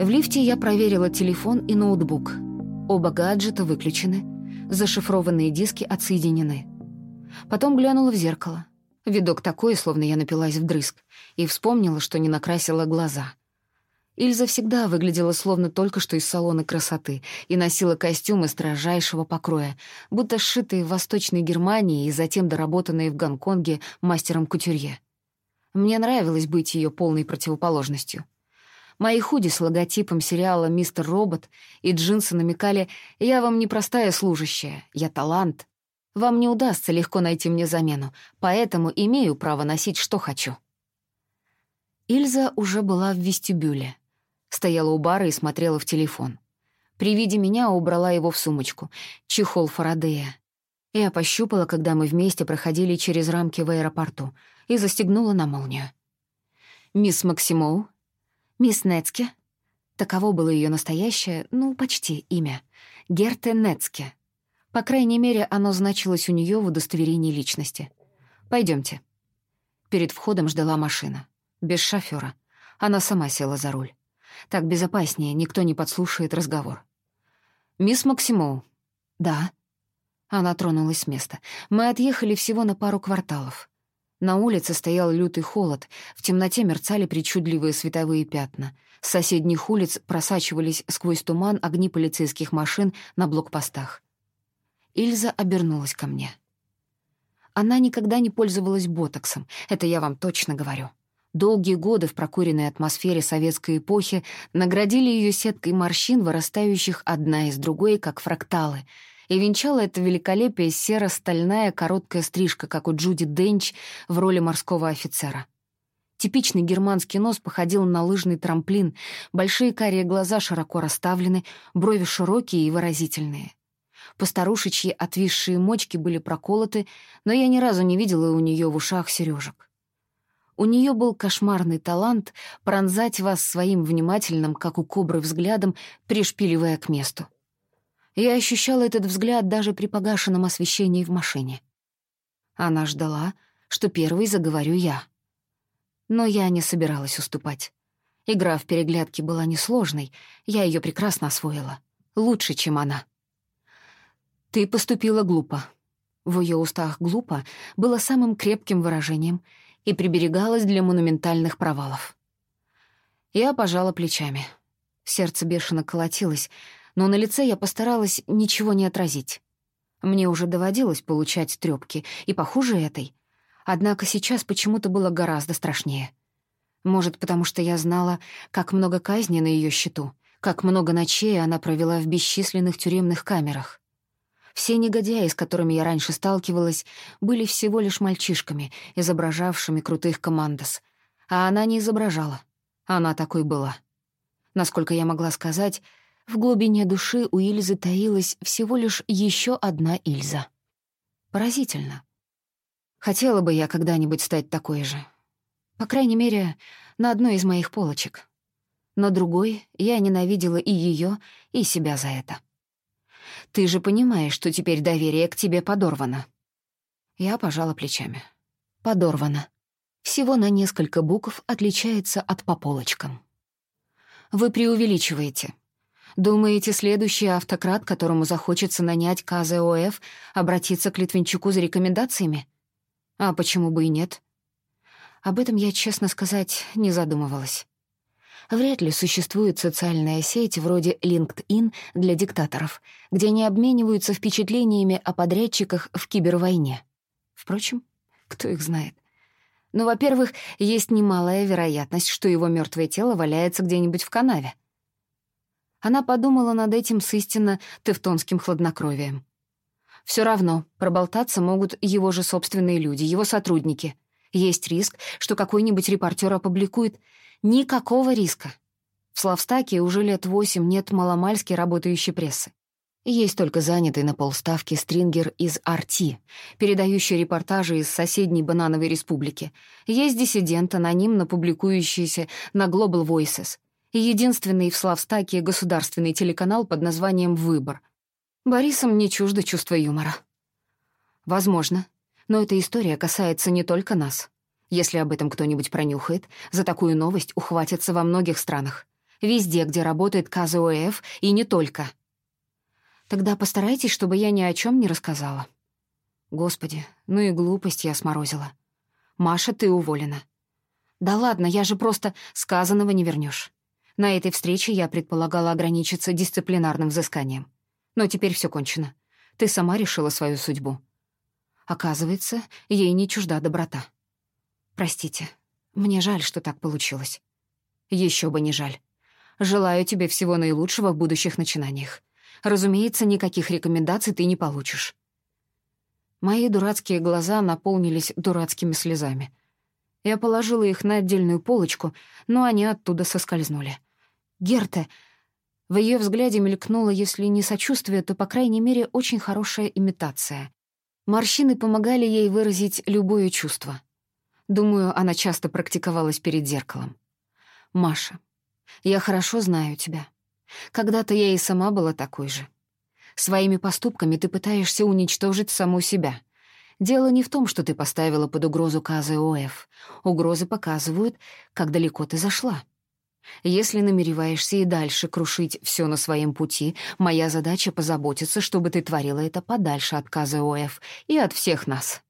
В лифте я проверила телефон и ноутбук. Оба гаджета выключены, зашифрованные диски отсоединены. Потом глянула в зеркало. Видок такой, словно я напилась вдрызг, и вспомнила, что не накрасила глаза. Ильза всегда выглядела словно только что из салона красоты и носила костюмы строжайшего покроя, будто сшитые в Восточной Германии и затем доработанные в Гонконге мастером кутюрье. Мне нравилось быть ее полной противоположностью. Мои худи с логотипом сериала «Мистер Робот» и джинсы намекали «Я вам не простая служащая, я талант. Вам не удастся легко найти мне замену, поэтому имею право носить, что хочу». Ильза уже была в вестибюле. Стояла у бара и смотрела в телефон. При виде меня убрала его в сумочку. Чехол Фарадея. Я пощупала, когда мы вместе проходили через рамки в аэропорту, и застегнула на молнию. «Мисс Максимоу?» «Мисс Нецке?» Таково было ее настоящее, ну, почти имя. Герте Нецке. По крайней мере, оно значилось у нее в удостоверении личности. Пойдемте. Перед входом ждала машина. Без шофера. Она сама села за руль. Так безопаснее, никто не подслушает разговор. «Мисс Максимоу». «Да». Она тронулась с места. Мы отъехали всего на пару кварталов. На улице стоял лютый холод, в темноте мерцали причудливые световые пятна. С соседних улиц просачивались сквозь туман огни полицейских машин на блокпостах. Ильза обернулась ко мне. Она никогда не пользовалась ботоксом, это я вам точно говорю. Долгие годы в прокуренной атмосфере советской эпохи наградили ее сеткой морщин, вырастающих одна из другой, как фракталы, и венчала это великолепие серо-стальная короткая стрижка, как у Джуди Денч в роли морского офицера. Типичный германский нос походил на лыжный трамплин, большие карие глаза широко расставлены, брови широкие и выразительные. Постарушечьи отвисшие мочки были проколоты, но я ни разу не видела у нее в ушах сережек. У нее был кошмарный талант пронзать вас своим внимательным, как у кобры, взглядом, пришпиливая к месту. Я ощущала этот взгляд даже при погашенном освещении в машине. Она ждала, что первой заговорю я. Но я не собиралась уступать. Игра в переглядки была несложной, я ее прекрасно освоила. Лучше, чем она. «Ты поступила глупо». В ее устах «глупо» было самым крепким выражением — и приберегалась для монументальных провалов. Я пожала плечами. Сердце бешено колотилось, но на лице я постаралась ничего не отразить. Мне уже доводилось получать трёпки, и похуже этой. Однако сейчас почему-то было гораздо страшнее. Может, потому что я знала, как много казни на её счету, как много ночей она провела в бесчисленных тюремных камерах. Все негодяи, с которыми я раньше сталкивалась, были всего лишь мальчишками, изображавшими крутых командос. А она не изображала. Она такой была. Насколько я могла сказать, в глубине души у Ильзы таилась всего лишь еще одна Ильза. Поразительно. Хотела бы я когда-нибудь стать такой же. По крайней мере, на одной из моих полочек. Но другой я ненавидела и ее, и себя за это. Ты же понимаешь, что теперь доверие к тебе подорвано». Я пожала плечами. «Подорвано. Всего на несколько букв отличается от по полочкам». «Вы преувеличиваете. Думаете, следующий автократ, которому захочется нанять КЗОФ, обратиться к Литвинчуку за рекомендациями? А почему бы и нет?» Об этом я, честно сказать, не задумывалась. Вряд ли существует социальная сеть вроде LinkedIn для диктаторов, где они обмениваются впечатлениями о подрядчиках в кибервойне. Впрочем, кто их знает. Но, во-первых, есть немалая вероятность, что его мертвое тело валяется где-нибудь в канаве. Она подумала над этим с истинно тевтонским хладнокровием. Все равно проболтаться могут его же собственные люди, его сотрудники. Есть риск, что какой-нибудь репортер опубликует Никакого риска. В Славстаке уже лет восемь нет маломальски работающей прессы. Есть только занятый на полставки стрингер из Арти, передающий репортажи из соседней Банановой республики. Есть диссидент, анонимно публикующийся на Global Voices. И единственный в Славстаке государственный телеканал под названием «Выбор». Борисом не чуждо чувство юмора. Возможно. Но эта история касается не только нас. Если об этом кто-нибудь пронюхает, за такую новость ухватятся во многих странах. Везде, где работает КЗОФ, и не только. Тогда постарайтесь, чтобы я ни о чем не рассказала. Господи, ну и глупость я сморозила. Маша, ты уволена. Да ладно, я же просто сказанного не вернешь. На этой встрече я предполагала ограничиться дисциплинарным взысканием. Но теперь все кончено. Ты сама решила свою судьбу. Оказывается, ей не чужда доброта. Простите, мне жаль, что так получилось. Еще бы не жаль. Желаю тебе всего наилучшего в будущих начинаниях. Разумеется, никаких рекомендаций ты не получишь. Мои дурацкие глаза наполнились дурацкими слезами. Я положила их на отдельную полочку, но они оттуда соскользнули. Герта в ее взгляде мелькнуло, если не сочувствие, то, по крайней мере, очень хорошая имитация. Морщины помогали ей выразить любое чувство. Думаю, она часто практиковалась перед зеркалом. «Маша, я хорошо знаю тебя. Когда-то я и сама была такой же. Своими поступками ты пытаешься уничтожить саму себя. Дело не в том, что ты поставила под угрозу КЗОФ. Угрозы показывают, как далеко ты зашла. Если намереваешься и дальше крушить все на своем пути, моя задача позаботиться, чтобы ты творила это подальше от КЗОФ и от всех нас.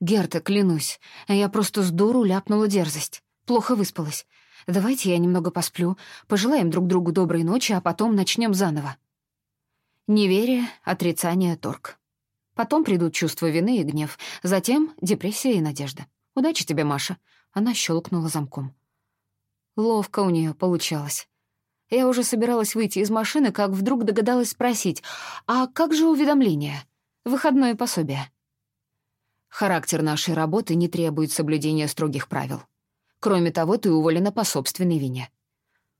Герта, клянусь, я просто с дуру ляпнула дерзость. Плохо выспалась. Давайте я немного посплю, пожелаем друг другу доброй ночи, а потом начнем заново. Неверие, отрицание, торг. Потом придут чувство вины и гнев, затем депрессия и надежда. Удачи тебе, Маша. Она щелкнула замком. Ловко у нее получалось. Я уже собиралась выйти из машины, как вдруг догадалась спросить, «А как же уведомление? Выходное пособие?» Характер нашей работы не требует соблюдения строгих правил. Кроме того, ты уволена по собственной вине.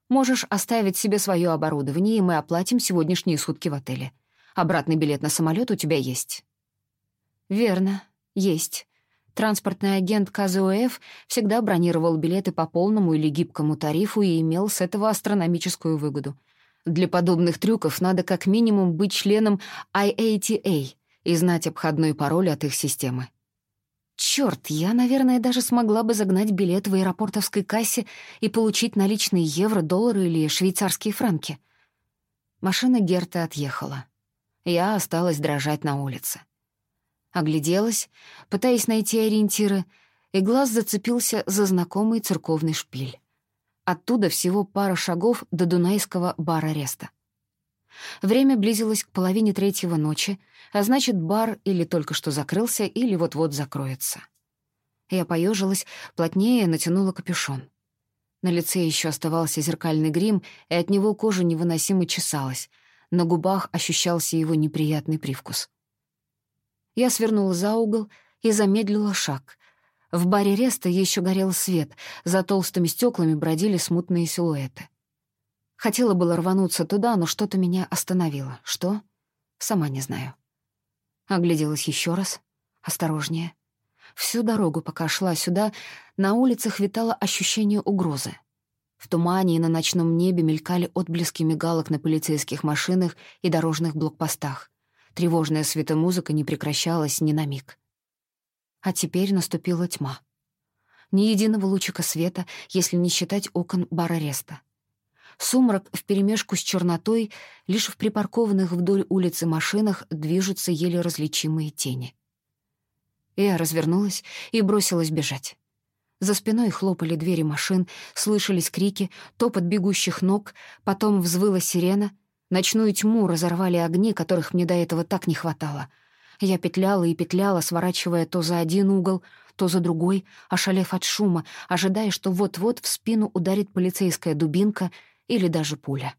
Можешь оставить себе свое оборудование, и мы оплатим сегодняшние сутки в отеле. Обратный билет на самолет у тебя есть». «Верно, есть. Транспортный агент КЗОФ всегда бронировал билеты по полному или гибкому тарифу и имел с этого астрономическую выгоду. Для подобных трюков надо как минимум быть членом IATA и знать обходной пароль от их системы. Чёрт, я, наверное, даже смогла бы загнать билет в аэропортовской кассе и получить наличные евро, доллары или швейцарские франки. Машина Герта отъехала. Я осталась дрожать на улице. Огляделась, пытаясь найти ориентиры, и глаз зацепился за знакомый церковный шпиль. Оттуда всего пара шагов до дунайского бар-ареста. Время близилось к половине третьего ночи, а значит, бар или только что закрылся, или вот-вот закроется. Я поежилась, плотнее натянула капюшон. На лице еще оставался зеркальный грим, и от него кожа невыносимо чесалась. На губах ощущался его неприятный привкус. Я свернула за угол и замедлила шаг. В баре Реста еще горел свет, за толстыми стеклами бродили смутные силуэты. Хотела было рвануться туда, но что-то меня остановило. Что? Сама не знаю. Огляделась еще раз. Осторожнее. Всю дорогу, пока шла сюда, на улицах витало ощущение угрозы. В тумане и на ночном небе мелькали отблески мигалок на полицейских машинах и дорожных блокпостах. Тревожная светомузыка не прекращалась ни на миг. А теперь наступила тьма. Ни единого лучика света, если не считать окон бар-ареста. Сумрак вперемешку с чернотой, лишь в припаркованных вдоль улицы машинах движутся еле различимые тени. Я развернулась и бросилась бежать. За спиной хлопали двери машин, слышались крики, топот бегущих ног, потом взвыла сирена, Ночную тьму разорвали огни, которых мне до этого так не хватало. Я петляла и петляла, сворачивая то за один угол, то за другой, ошалев от шума, ожидая, что вот-вот в спину ударит полицейская дубинка или даже пуля.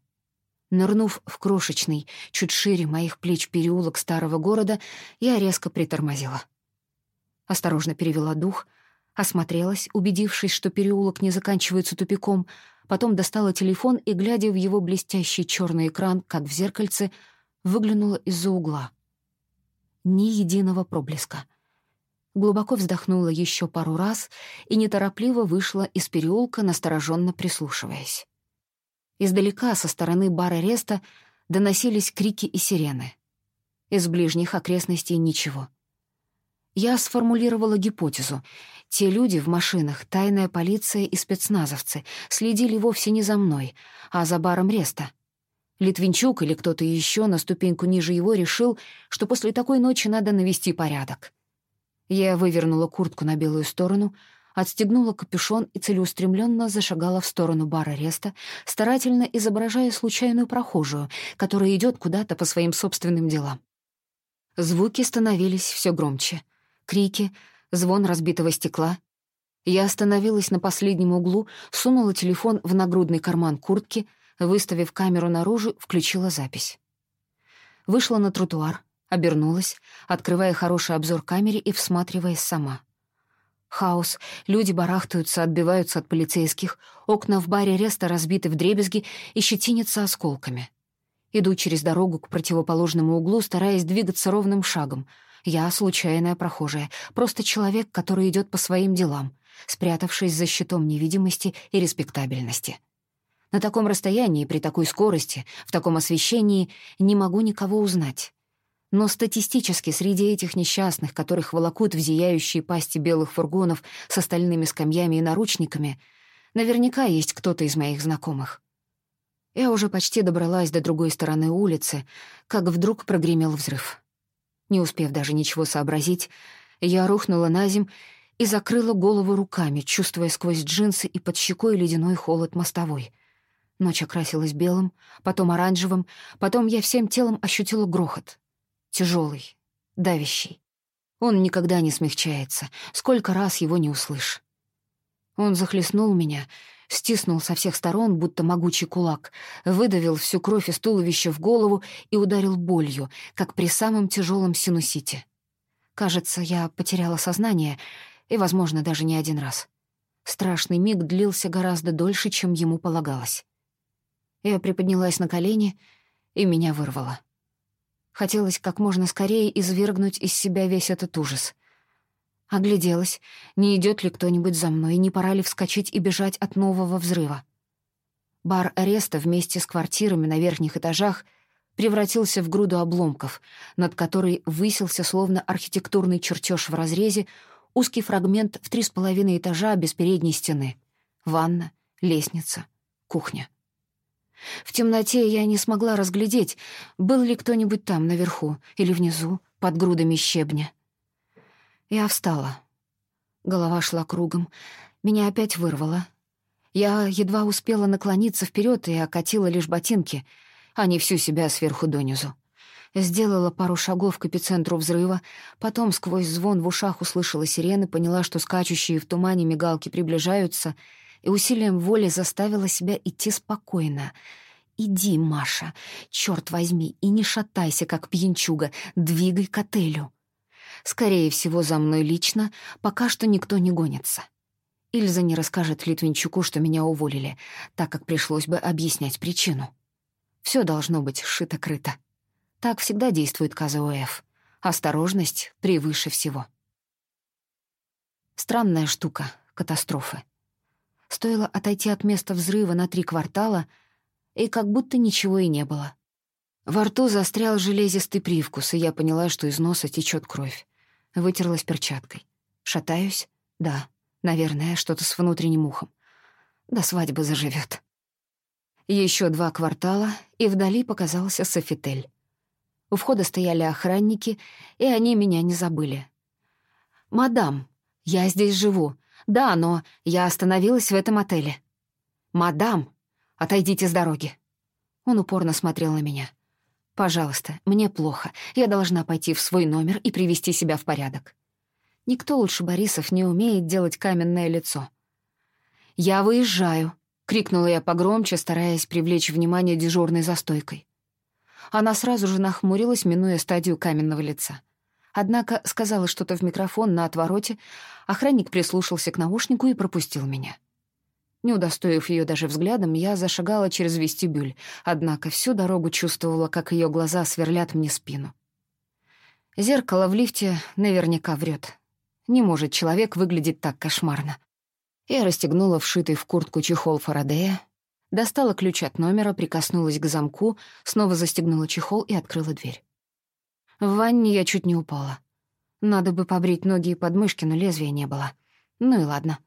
Нырнув в крошечный, чуть шире моих плеч переулок старого города, я резко притормозила. Осторожно перевела дух, осмотрелась, убедившись, что переулок не заканчивается тупиком, потом достала телефон и, глядя в его блестящий черный экран, как в зеркальце, выглянула из-за угла. Ни единого проблеска. Глубоко вздохнула еще пару раз и неторопливо вышла из переулка, настороженно прислушиваясь. Издалека, со стороны бара Реста, доносились крики и сирены. Из ближних окрестностей ничего. Я сформулировала гипотезу. Те люди в машинах, тайная полиция и спецназовцы, следили вовсе не за мной, а за баром Реста. Литвинчук или кто-то еще на ступеньку ниже его решил, что после такой ночи надо навести порядок. Я вывернула куртку на белую сторону, отстегнула капюшон и целеустремленно зашагала в сторону бара Реста, старательно изображая случайную прохожую, которая идет куда-то по своим собственным делам. Звуки становились все громче. Крики, звон разбитого стекла. Я остановилась на последнем углу, сунула телефон в нагрудный карман куртки, выставив камеру наружу, включила запись. Вышла на тротуар, обернулась, открывая хороший обзор камере и всматриваясь сама. Хаос, люди барахтаются, отбиваются от полицейских, окна в баре Реста разбиты вдребезги и щетинятся осколками. Иду через дорогу к противоположному углу, стараясь двигаться ровным шагом. Я случайная прохожая, просто человек, который идет по своим делам, спрятавшись за щитом невидимости и респектабельности. На таком расстоянии, при такой скорости, в таком освещении не могу никого узнать. Но статистически среди этих несчастных, которых волокут в зияющие пасти белых фургонов с остальными скамьями и наручниками, наверняка есть кто-то из моих знакомых. Я уже почти добралась до другой стороны улицы, как вдруг прогремел взрыв. Не успев даже ничего сообразить, я рухнула на земь и закрыла голову руками, чувствуя сквозь джинсы и под щекой ледяной холод мостовой. Ночь окрасилась белым, потом оранжевым, потом я всем телом ощутила грохот тяжелый, давящий. Он никогда не смягчается, сколько раз его не услышь. Он захлестнул меня, стиснул со всех сторон, будто могучий кулак, выдавил всю кровь из туловища в голову и ударил болью, как при самом тяжелом синусите. Кажется, я потеряла сознание, и, возможно, даже не один раз. Страшный миг длился гораздо дольше, чем ему полагалось. Я приподнялась на колени, и меня вырвало. Хотелось как можно скорее извергнуть из себя весь этот ужас. Огляделась, не идет ли кто-нибудь за мной, не пора ли вскочить и бежать от нового взрыва. Бар ареста вместе с квартирами на верхних этажах превратился в груду обломков, над которой высился словно архитектурный чертеж в разрезе узкий фрагмент в три с половиной этажа без передней стены. Ванна, лестница, кухня. В темноте я не смогла разглядеть, был ли кто-нибудь там наверху или внизу, под грудами щебня. Я встала. Голова шла кругом. Меня опять вырвало. Я едва успела наклониться вперед и окатила лишь ботинки, а не всю себя сверху донизу. Сделала пару шагов к эпицентру взрыва, потом сквозь звон в ушах услышала сирены, поняла, что скачущие в тумане мигалки приближаются — и усилием воли заставила себя идти спокойно. «Иди, Маша, черт возьми, и не шатайся, как пьянчуга, двигай к отелю». Скорее всего, за мной лично пока что никто не гонится. Ильза не расскажет Литвинчуку, что меня уволили, так как пришлось бы объяснять причину. Все должно быть шито-крыто. Так всегда действует КЗОФ. Осторожность превыше всего. Странная штука — катастрофы. Стоило отойти от места взрыва на три квартала, и как будто ничего и не было. Во рту застрял железистый привкус, и я поняла, что из носа течет кровь. Вытерлась перчаткой. Шатаюсь? Да, наверное, что-то с внутренним ухом. До свадьбы заживет. Еще два квартала, и вдали показался Софитель. У входа стояли охранники, и они меня не забыли. «Мадам, я здесь живу. «Да, но я остановилась в этом отеле». «Мадам, отойдите с дороги». Он упорно смотрел на меня. «Пожалуйста, мне плохо. Я должна пойти в свой номер и привести себя в порядок». Никто лучше Борисов не умеет делать каменное лицо. «Я выезжаю», — крикнула я погромче, стараясь привлечь внимание дежурной за стойкой. Она сразу же нахмурилась, минуя стадию каменного лица. Однако сказала что-то в микрофон на отвороте, охранник прислушался к наушнику и пропустил меня. Не удостоив ее даже взглядом, я зашагала через вестибюль, однако всю дорогу чувствовала, как ее глаза сверлят мне спину. Зеркало в лифте наверняка врет. Не может человек выглядеть так кошмарно. Я расстегнула вшитый в куртку чехол Фарадея, достала ключ от номера, прикоснулась к замку, снова застегнула чехол и открыла дверь. В ванне я чуть не упала. Надо бы побрить ноги и подмышки, но лезвия не было. Ну и ладно.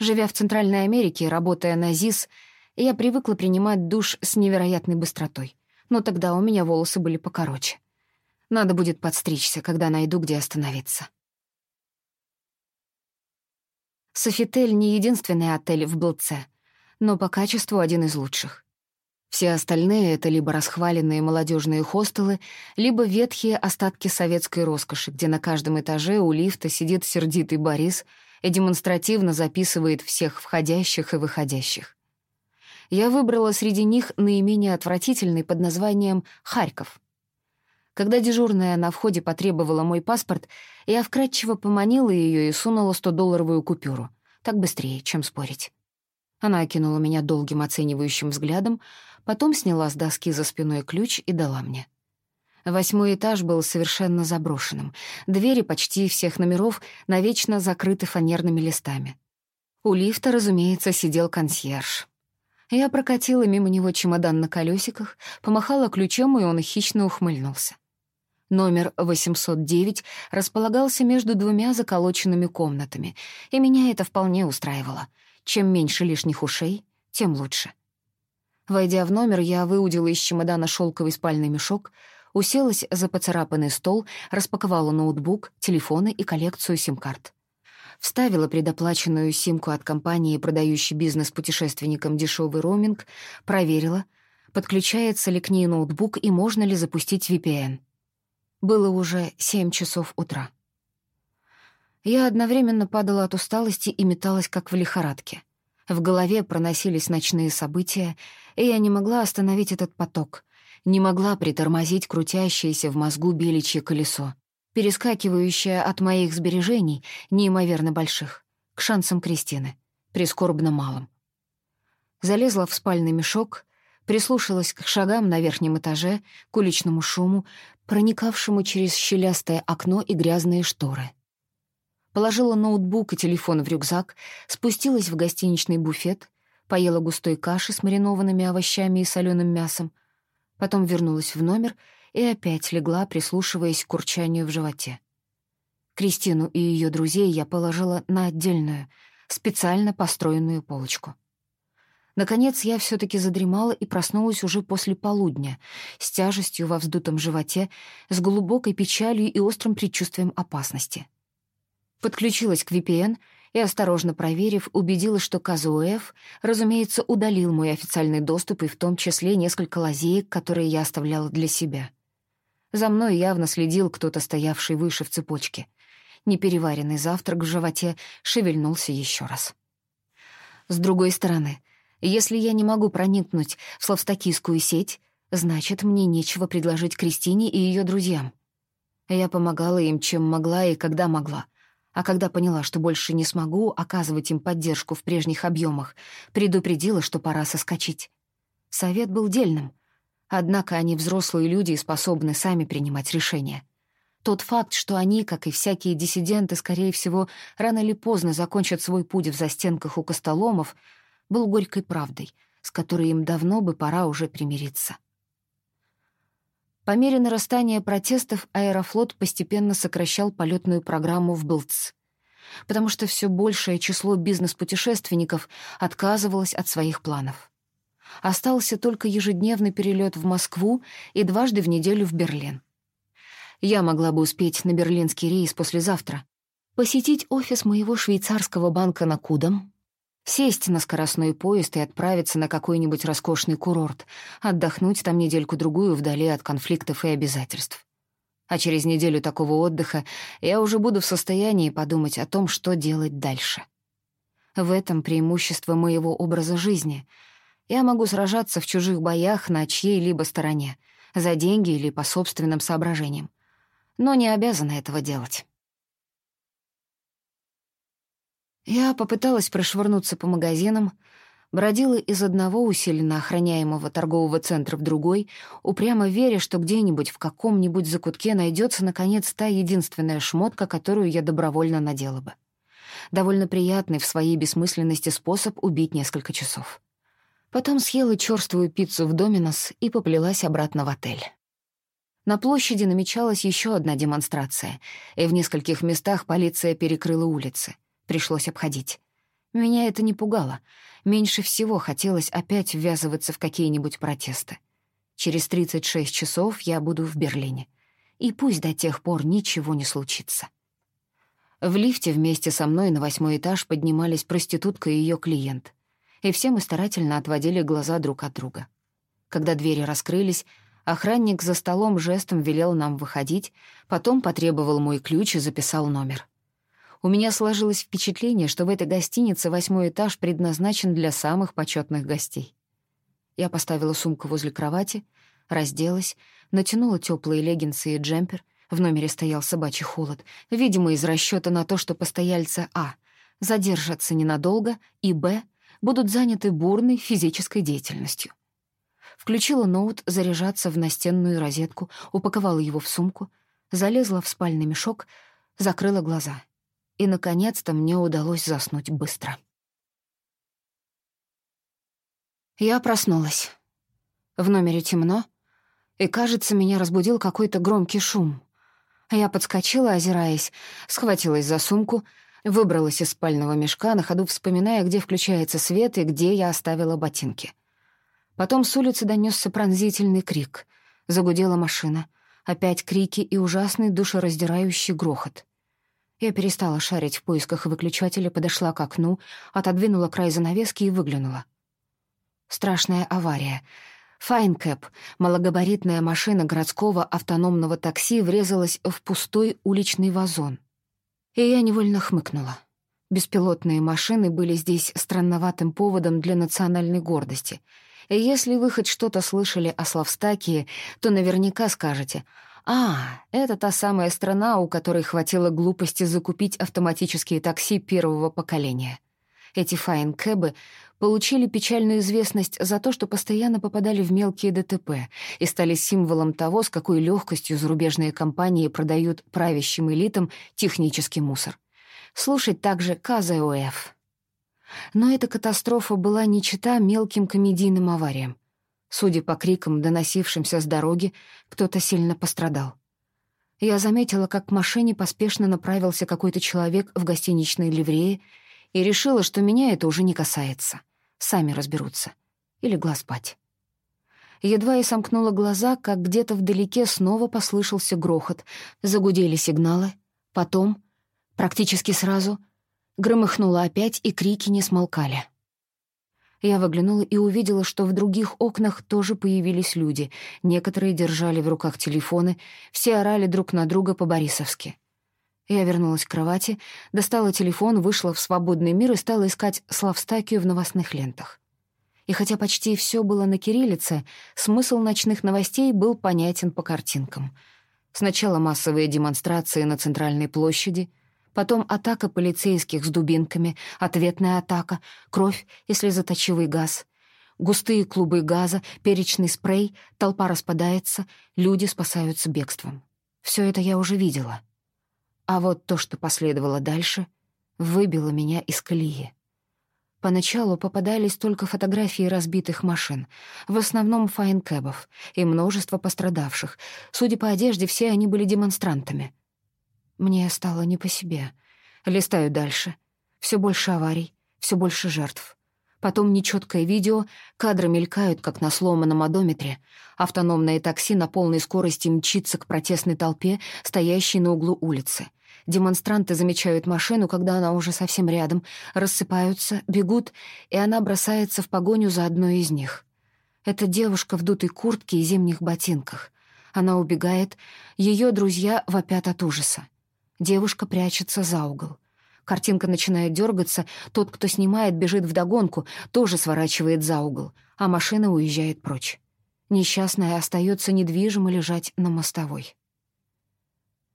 Живя в Центральной Америке, работая на ЗИС, я привыкла принимать душ с невероятной быстротой. Но тогда у меня волосы были покороче. Надо будет подстричься, когда найду, где остановиться. Софитель не единственный отель в Блце, но по качеству один из лучших. Все остальные — это либо расхваленные молодежные хостелы, либо ветхие остатки советской роскоши, где на каждом этаже у лифта сидит сердитый Борис и демонстративно записывает всех входящих и выходящих. Я выбрала среди них наименее отвратительный под названием «Харьков». Когда дежурная на входе потребовала мой паспорт, я вкратчиво поманила ее и сунула 100-долларовую купюру. Так быстрее, чем спорить. Она окинула меня долгим оценивающим взглядом, потом сняла с доски за спиной ключ и дала мне. Восьмой этаж был совершенно заброшенным. Двери почти всех номеров навечно закрыты фанерными листами. У лифта, разумеется, сидел консьерж. Я прокатила мимо него чемодан на колесиках, помахала ключом, и он хищно ухмыльнулся. Номер 809 располагался между двумя заколоченными комнатами, и меня это вполне устраивало — чем меньше лишних ушей, тем лучше. Войдя в номер, я выудила из чемодана шелковый спальный мешок, уселась за поцарапанный стол, распаковала ноутбук, телефоны и коллекцию сим-карт. Вставила предоплаченную симку от компании, продающей бизнес путешественникам дешевый роуминг, проверила, подключается ли к ней ноутбук и можно ли запустить VPN. Было уже семь часов утра. Я одновременно падала от усталости и металась, как в лихорадке. В голове проносились ночные события, и я не могла остановить этот поток, не могла притормозить крутящееся в мозгу беличье колесо, перескакивающее от моих сбережений, неимоверно больших, к шансам Кристины, прискорбно малым. Залезла в спальный мешок, прислушалась к шагам на верхнем этаже, к уличному шуму, проникавшему через щелястое окно и грязные шторы — положила ноутбук и телефон в рюкзак, спустилась в гостиничный буфет, поела густой каши с маринованными овощами и соленым мясом, потом вернулась в номер и опять легла, прислушиваясь к урчанию в животе. Кристину и ее друзей я положила на отдельную, специально построенную полочку. Наконец я все таки задремала и проснулась уже после полудня, с тяжестью во вздутом животе, с глубокой печалью и острым предчувствием опасности — Подключилась к VPN и, осторожно проверив, убедилась, что КЗУФ, разумеется, удалил мой официальный доступ и в том числе несколько лазеек, которые я оставляла для себя. За мной явно следил кто-то, стоявший выше в цепочке. Непереваренный завтрак в животе шевельнулся еще раз. С другой стороны, если я не могу проникнуть в словстокийскую сеть, значит, мне нечего предложить Кристине и ее друзьям. Я помогала им, чем могла и когда могла — а когда поняла, что больше не смогу оказывать им поддержку в прежних объемах, предупредила, что пора соскочить. Совет был дельным. Однако они взрослые люди и способны сами принимать решения. Тот факт, что они, как и всякие диссиденты, скорее всего, рано или поздно закончат свой путь в застенках у костоломов, был горькой правдой, с которой им давно бы пора уже примириться. По мере нарастания протестов Аэрофлот постепенно сокращал полетную программу в Былц, потому что все большее число бизнес-путешественников отказывалось от своих планов. Остался только ежедневный перелет в Москву и дважды в неделю в Берлин. Я могла бы успеть на берлинский рейс послезавтра, посетить офис моего швейцарского банка на Кудом, Сесть на скоростной поезд и отправиться на какой-нибудь роскошный курорт, отдохнуть там недельку-другую вдали от конфликтов и обязательств. А через неделю такого отдыха я уже буду в состоянии подумать о том, что делать дальше. В этом преимущество моего образа жизни. Я могу сражаться в чужих боях на чьей-либо стороне, за деньги или по собственным соображениям. Но не обязана этого делать. Я попыталась прошвырнуться по магазинам, бродила из одного усиленно охраняемого торгового центра в другой, упрямо веря, что где-нибудь в каком-нибудь закутке найдется наконец та единственная шмотка, которую я добровольно надела бы. Довольно приятный в своей бессмысленности способ убить несколько часов. Потом съела черствую пиццу в Доминос и поплелась обратно в отель. На площади намечалась еще одна демонстрация, и в нескольких местах полиция перекрыла улицы — пришлось обходить. Меня это не пугало. Меньше всего хотелось опять ввязываться в какие-нибудь протесты. Через 36 часов я буду в Берлине. И пусть до тех пор ничего не случится. В лифте вместе со мной на восьмой этаж поднимались проститутка и ее клиент. И все мы старательно отводили глаза друг от друга. Когда двери раскрылись, охранник за столом жестом велел нам выходить, потом потребовал мой ключ и записал номер. У меня сложилось впечатление, что в этой гостинице восьмой этаж предназначен для самых почетных гостей. Я поставила сумку возле кровати, разделась, натянула теплые леггинсы и джемпер. В номере стоял собачий холод, видимо, из расчета на то, что постояльцы А задержатся ненадолго и Б будут заняты бурной физической деятельностью. Включила ноут заряжаться в настенную розетку, упаковала его в сумку, залезла в спальный мешок, закрыла глаза — и, наконец-то, мне удалось заснуть быстро. Я проснулась. В номере темно, и, кажется, меня разбудил какой-то громкий шум. Я подскочила, озираясь, схватилась за сумку, выбралась из спального мешка, на ходу вспоминая, где включается свет и где я оставила ботинки. Потом с улицы донесся пронзительный крик. Загудела машина. Опять крики и ужасный душераздирающий грохот. Я перестала шарить в поисках выключателя, подошла к окну, отодвинула край занавески и выглянула. Страшная авария. Файнкэп, малогабаритная машина городского автономного такси, врезалась в пустой уличный вазон. И я невольно хмыкнула. Беспилотные машины были здесь странноватым поводом для национальной гордости. И если вы хоть что-то слышали о Славстакии, то наверняка скажете — а, это та самая страна, у которой хватило глупости закупить автоматические такси первого поколения. Эти файн-кэбы получили печальную известность за то, что постоянно попадали в мелкие ДТП и стали символом того, с какой легкостью зарубежные компании продают правящим элитам технический мусор. Слушать также КЗОФ. Но эта катастрофа была не чита мелким комедийным авариям. Судя по крикам, доносившимся с дороги, кто-то сильно пострадал. Я заметила, как к машине поспешно направился какой-то человек в гостиничной ливрее и решила, что меня это уже не касается. Сами разберутся. И легла спать. Едва я сомкнула глаза, как где-то вдалеке снова послышался грохот, загудели сигналы, потом, практически сразу, громыхнуло опять, и крики не смолкали. Я выглянула и увидела, что в других окнах тоже появились люди. Некоторые держали в руках телефоны, все орали друг на друга по-борисовски. Я вернулась к кровати, достала телефон, вышла в свободный мир и стала искать Славстакию в новостных лентах. И хотя почти все было на кириллице, смысл ночных новостей был понятен по картинкам. Сначала массовые демонстрации на центральной площади — Потом атака полицейских с дубинками, ответная атака, кровь и слезоточивый газ. Густые клубы газа, перечный спрей, толпа распадается, люди спасаются бегством. Все это я уже видела. А вот то, что последовало дальше, выбило меня из колеи. Поначалу попадались только фотографии разбитых машин, в основном файнкэбов, и множество пострадавших. Судя по одежде, все они были демонстрантами — мне стало не по себе. Листаю дальше. Все больше аварий, все больше жертв. Потом нечеткое видео, кадры мелькают, как на сломанном одометре. Автономное такси на полной скорости мчится к протестной толпе, стоящей на углу улицы. Демонстранты замечают машину, когда она уже совсем рядом, рассыпаются, бегут, и она бросается в погоню за одной из них. Это девушка в дутой куртке и зимних ботинках. Она убегает, ее друзья вопят от ужаса. Девушка прячется за угол. Картинка начинает дергаться, тот, кто снимает, бежит вдогонку, тоже сворачивает за угол, а машина уезжает прочь. Несчастная остается недвижимо лежать на мостовой.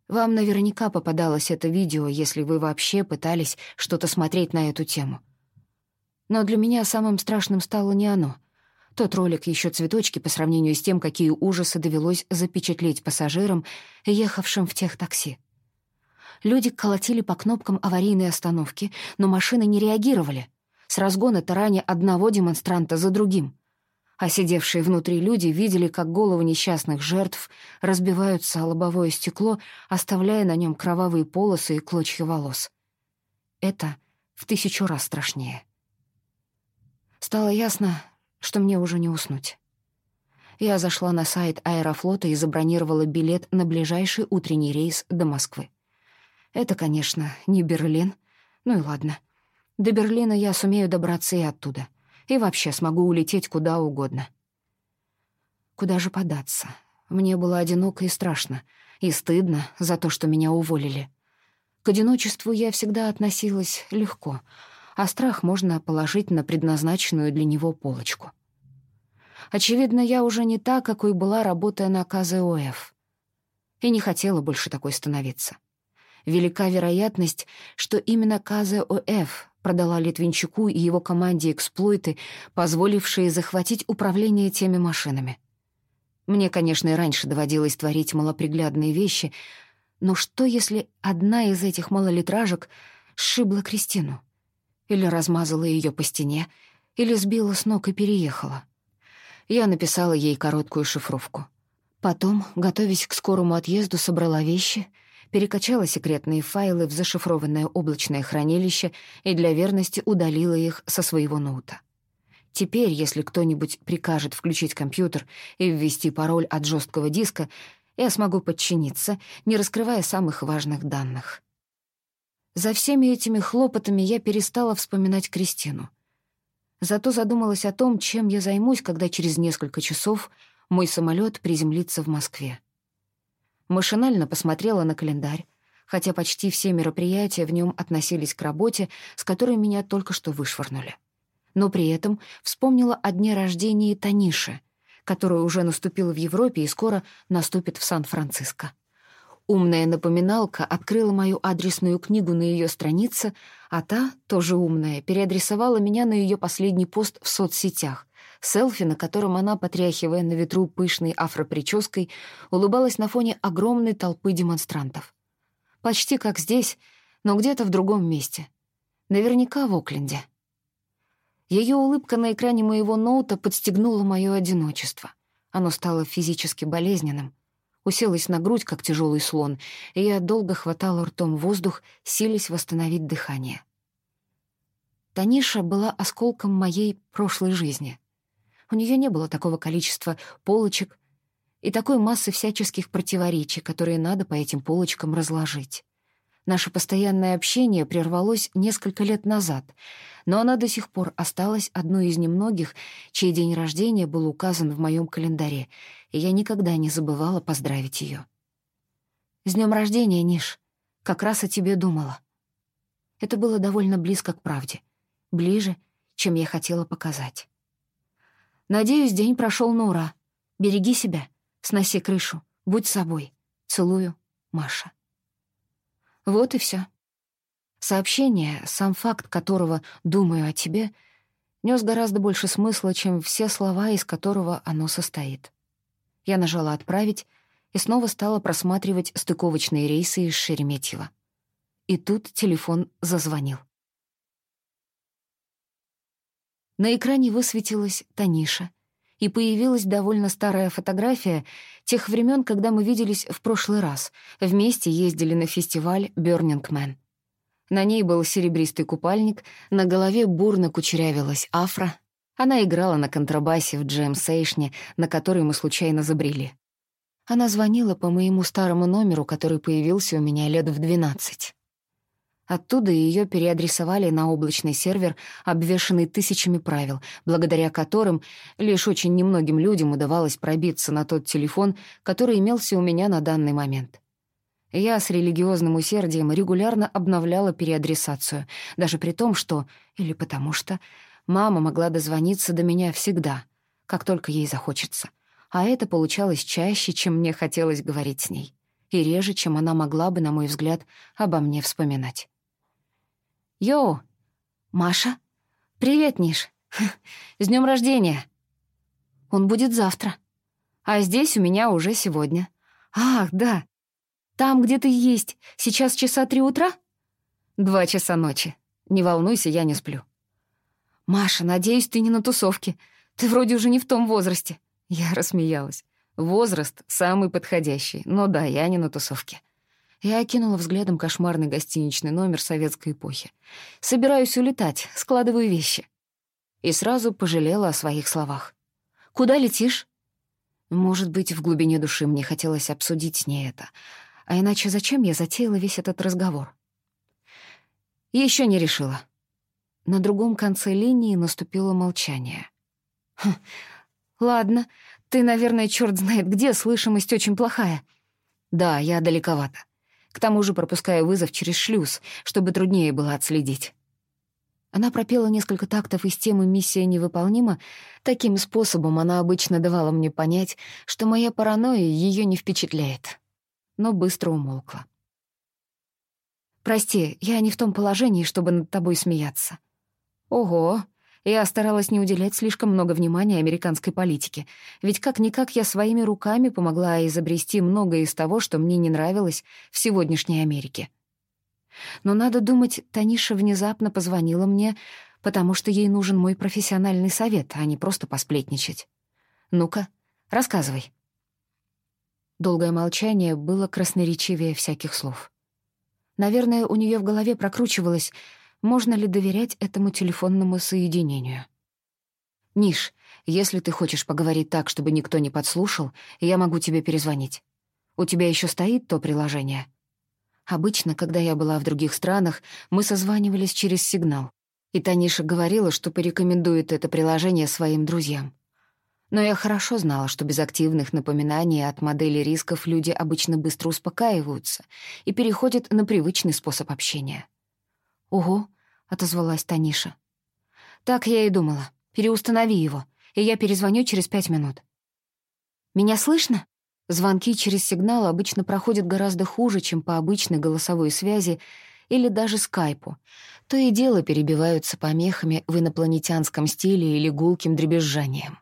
Вам наверняка попадалось это видео, если вы вообще пытались что-то смотреть на эту тему. Но для меня самым страшным стало не оно. Тот ролик еще цветочки по сравнению с тем, какие ужасы довелось запечатлеть пассажирам, ехавшим в тех такси. Люди колотили по кнопкам аварийной остановки, но машины не реагировали. С разгона тараня одного демонстранта за другим. А сидевшие внутри люди видели, как головы несчастных жертв разбиваются о лобовое стекло, оставляя на нем кровавые полосы и клочья волос. Это в тысячу раз страшнее. Стало ясно, что мне уже не уснуть. Я зашла на сайт Аэрофлота и забронировала билет на ближайший утренний рейс до Москвы. Это, конечно, не Берлин. Ну и ладно. До Берлина я сумею добраться и оттуда. И вообще смогу улететь куда угодно. Куда же податься? Мне было одиноко и страшно, и стыдно за то, что меня уволили. К одиночеству я всегда относилась легко, а страх можно положить на предназначенную для него полочку. Очевидно, я уже не та, какой была, работая на КЗОФ. И не хотела больше такой становиться. Велика вероятность, что именно КЗОФ продала Литвинчуку и его команде эксплойты, позволившие захватить управление теми машинами. Мне, конечно, и раньше доводилось творить малоприглядные вещи, но что, если одна из этих малолитражек сшибла Кристину? Или размазала ее по стене, или сбила с ног и переехала? Я написала ей короткую шифровку. Потом, готовясь к скорому отъезду, собрала вещи, перекачала секретные файлы в зашифрованное облачное хранилище и для верности удалила их со своего ноута. Теперь, если кто-нибудь прикажет включить компьютер и ввести пароль от жесткого диска, я смогу подчиниться, не раскрывая самых важных данных. За всеми этими хлопотами я перестала вспоминать Кристину. Зато задумалась о том, чем я займусь, когда через несколько часов мой самолет приземлится в Москве. Машинально посмотрела на календарь, хотя почти все мероприятия в нем относились к работе, с которой меня только что вышвырнули но при этом вспомнила о дне рождения Таниши, которая уже наступила в Европе и скоро наступит в Сан-Франциско. Умная напоминалка открыла мою адресную книгу на ее странице, а та, тоже умная, переадресовала меня на ее последний пост в соцсетях, селфи, на котором она, потряхивая на ветру пышной афропрической, улыбалась на фоне огромной толпы демонстрантов. Почти как здесь, но где-то в другом месте. Наверняка в Окленде. Ее улыбка на экране моего ноута подстегнула мое одиночество. Оно стало физически болезненным. Уселась на грудь, как тяжелый слон, и я долго хватала ртом воздух, силясь восстановить дыхание. Таниша была осколком моей прошлой жизни. У нее не было такого количества полочек и такой массы всяческих противоречий, которые надо по этим полочкам разложить. Наше постоянное общение прервалось несколько лет назад, но она до сих пор осталась одной из немногих, чей день рождения был указан в моем календаре, и я никогда не забывала поздравить ее. «С днем рождения, Ниш! Как раз о тебе думала». Это было довольно близко к правде, ближе, чем я хотела показать. «Надеюсь, день прошел на ура. Береги себя, сноси крышу, будь собой. Целую, Маша». Вот и все. Сообщение, сам факт которого «думаю о тебе», нес гораздо больше смысла, чем все слова, из которого оно состоит. Я нажала «Отправить» и снова стала просматривать стыковочные рейсы из Шереметьево. И тут телефон зазвонил. На экране высветилась Таниша, и появилась довольно старая фотография тех времен, когда мы виделись в прошлый раз, вместе ездили на фестиваль «Бёрнинг Мэн». На ней был серебристый купальник, на голове бурно кучерявилась афра. Она играла на контрабасе в джем-сейшне, на который мы случайно забрели. Она звонила по моему старому номеру, который появился у меня лет в двенадцать. Оттуда ее переадресовали на облачный сервер, обвешанный тысячами правил, благодаря которым лишь очень немногим людям удавалось пробиться на тот телефон, который имелся у меня на данный момент. Я с религиозным усердием регулярно обновляла переадресацию, даже при том, что, или потому что, мама могла дозвониться до меня всегда, как только ей захочется. А это получалось чаще, чем мне хотелось говорить с ней, и реже, чем она могла бы, на мой взгляд, обо мне вспоминать. «Йоу! Маша? Привет, Ниш! С днем рождения!» «Он будет завтра. А здесь у меня уже сегодня. Ах, да. Там, где ты есть, сейчас часа три утра?» «Два часа ночи. Не волнуйся, я не сплю». «Маша, надеюсь, ты не на тусовке. Ты вроде уже не в том возрасте». Я рассмеялась. Возраст самый подходящий. Но да, я не на тусовке. Я окинула взглядом кошмарный гостиничный номер советской эпохи. «Собираюсь улетать, складываю вещи». И сразу пожалела о своих словах. «Куда летишь?» Может быть, в глубине души мне хотелось обсудить с ней это. А иначе зачем я затеяла весь этот разговор? Еще не решила. На другом конце линии наступило молчание. «Хм, ладно, ты, наверное, черт знает где, слышимость очень плохая». «Да, я далековато. К тому же пропускаю вызов через шлюз, чтобы труднее было отследить». Она пропела несколько тактов из темы «Миссия невыполнима». Таким способом она обычно давала мне понять, что моя паранойя ее не впечатляет. Но быстро умолкла. «Прости, я не в том положении, чтобы над тобой смеяться». «Ого, я старалась не уделять слишком много внимания американской политике, ведь как-никак я своими руками помогла изобрести многое из того, что мне не нравилось в сегодняшней Америке. Но надо думать, Таниша внезапно позвонила мне, потому что ей нужен мой профессиональный совет, а не просто посплетничать. Ну-ка, рассказывай. Долгое молчание было красноречивее всяких слов. Наверное, у нее в голове прокручивалось — можно ли доверять этому телефонному соединению. «Ниш, если ты хочешь поговорить так, чтобы никто не подслушал, я могу тебе перезвонить. У тебя еще стоит то приложение?» Обычно, когда я была в других странах, мы созванивались через сигнал. И Таниша говорила, что порекомендует это приложение своим друзьям. Но я хорошо знала, что без активных напоминаний от модели рисков люди обычно быстро успокаиваются и переходят на привычный способ общения. «Ого, — отозвалась Таниша. «Так я и думала. Переустанови его, и я перезвоню через пять минут». «Меня слышно?» Звонки через сигнал обычно проходят гораздо хуже, чем по обычной голосовой связи или даже скайпу. То и дело перебиваются помехами в инопланетянском стиле или гулким дребезжанием.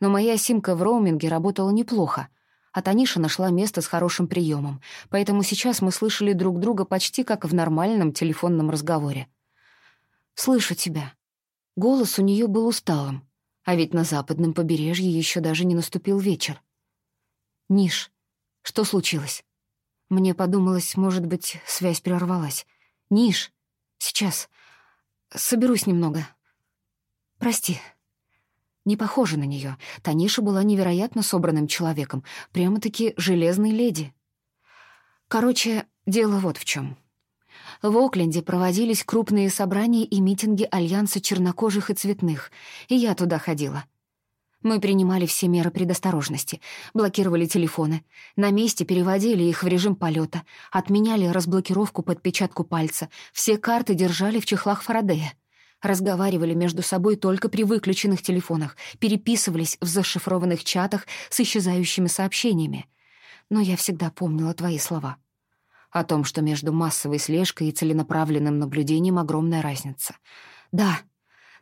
Но моя симка в роуминге работала неплохо, а Таниша нашла место с хорошим приемом, поэтому сейчас мы слышали друг друга почти как в нормальном телефонном разговоре. Слышу тебя». Голос у нее был усталым, а ведь на западном побережье еще даже не наступил вечер. «Ниш, что случилось?» Мне подумалось, может быть, связь прервалась. «Ниш, сейчас. Соберусь немного. Прости». Не похоже на нее. Таниша была невероятно собранным человеком, прямо-таки железной леди. Короче, дело вот в чем. В Окленде проводились крупные собрания и митинги Альянса чернокожих и цветных, и я туда ходила. Мы принимали все меры предосторожности, блокировали телефоны, на месте переводили их в режим полета, отменяли разблокировку по отпечатку пальца, все карты держали в чехлах Фарадея. Разговаривали между собой только при выключенных телефонах, переписывались в зашифрованных чатах с исчезающими сообщениями. Но я всегда помнила твои слова — о том, что между массовой слежкой и целенаправленным наблюдением огромная разница. Да,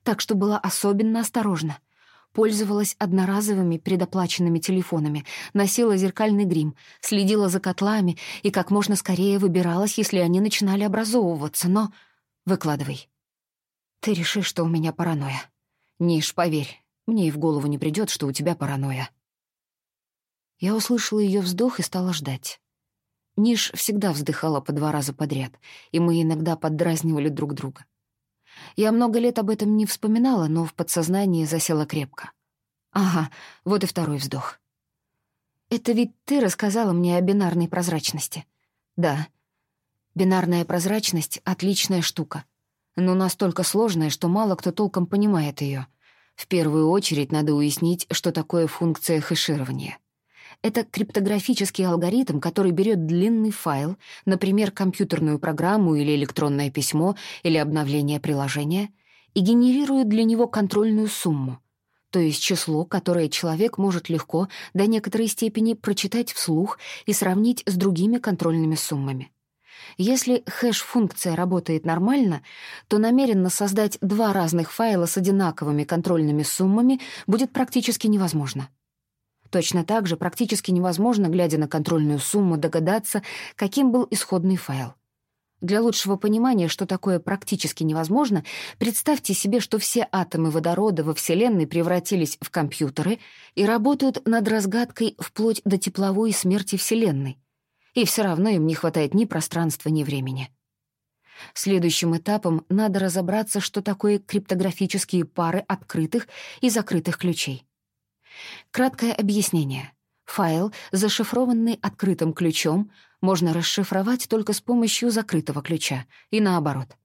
так что была особенно осторожна. Пользовалась одноразовыми предоплаченными телефонами, носила зеркальный грим, следила за котлами и как можно скорее выбиралась, если они начинали образовываться, но... Выкладывай. Ты решишь, что у меня паранойя. Ниш, поверь, мне и в голову не придет, что у тебя паранойя. Я услышала ее вздох и стала ждать. Ниш всегда вздыхала по два раза подряд, и мы иногда поддразнивали друг друга. Я много лет об этом не вспоминала, но в подсознании засела крепко. Ага, вот и второй вздох. «Это ведь ты рассказала мне о бинарной прозрачности?» «Да. Бинарная прозрачность — отличная штука, но настолько сложная, что мало кто толком понимает ее. В первую очередь надо уяснить, что такое функция хэширования — это криптографический алгоритм, который берет длинный файл, например, компьютерную программу или электронное письмо или обновление приложения, и генерирует для него контрольную сумму, то есть число, которое человек может легко до некоторой степени прочитать вслух и сравнить с другими контрольными суммами. Если хэш-функция работает нормально, то намеренно создать два разных файла с одинаковыми контрольными суммами будет практически невозможно. Точно так же практически невозможно, глядя на контрольную сумму, догадаться, каким был исходный файл. Для лучшего понимания, что такое практически невозможно, представьте себе, что все атомы водорода во Вселенной превратились в компьютеры и работают над разгадкой вплоть до тепловой смерти Вселенной. И все равно им не хватает ни пространства, ни времени. Следующим этапом надо разобраться, что такое криптографические пары открытых и закрытых ключей. Краткое объяснение. Файл, зашифрованный открытым ключом, можно расшифровать только с помощью закрытого ключа, и наоборот.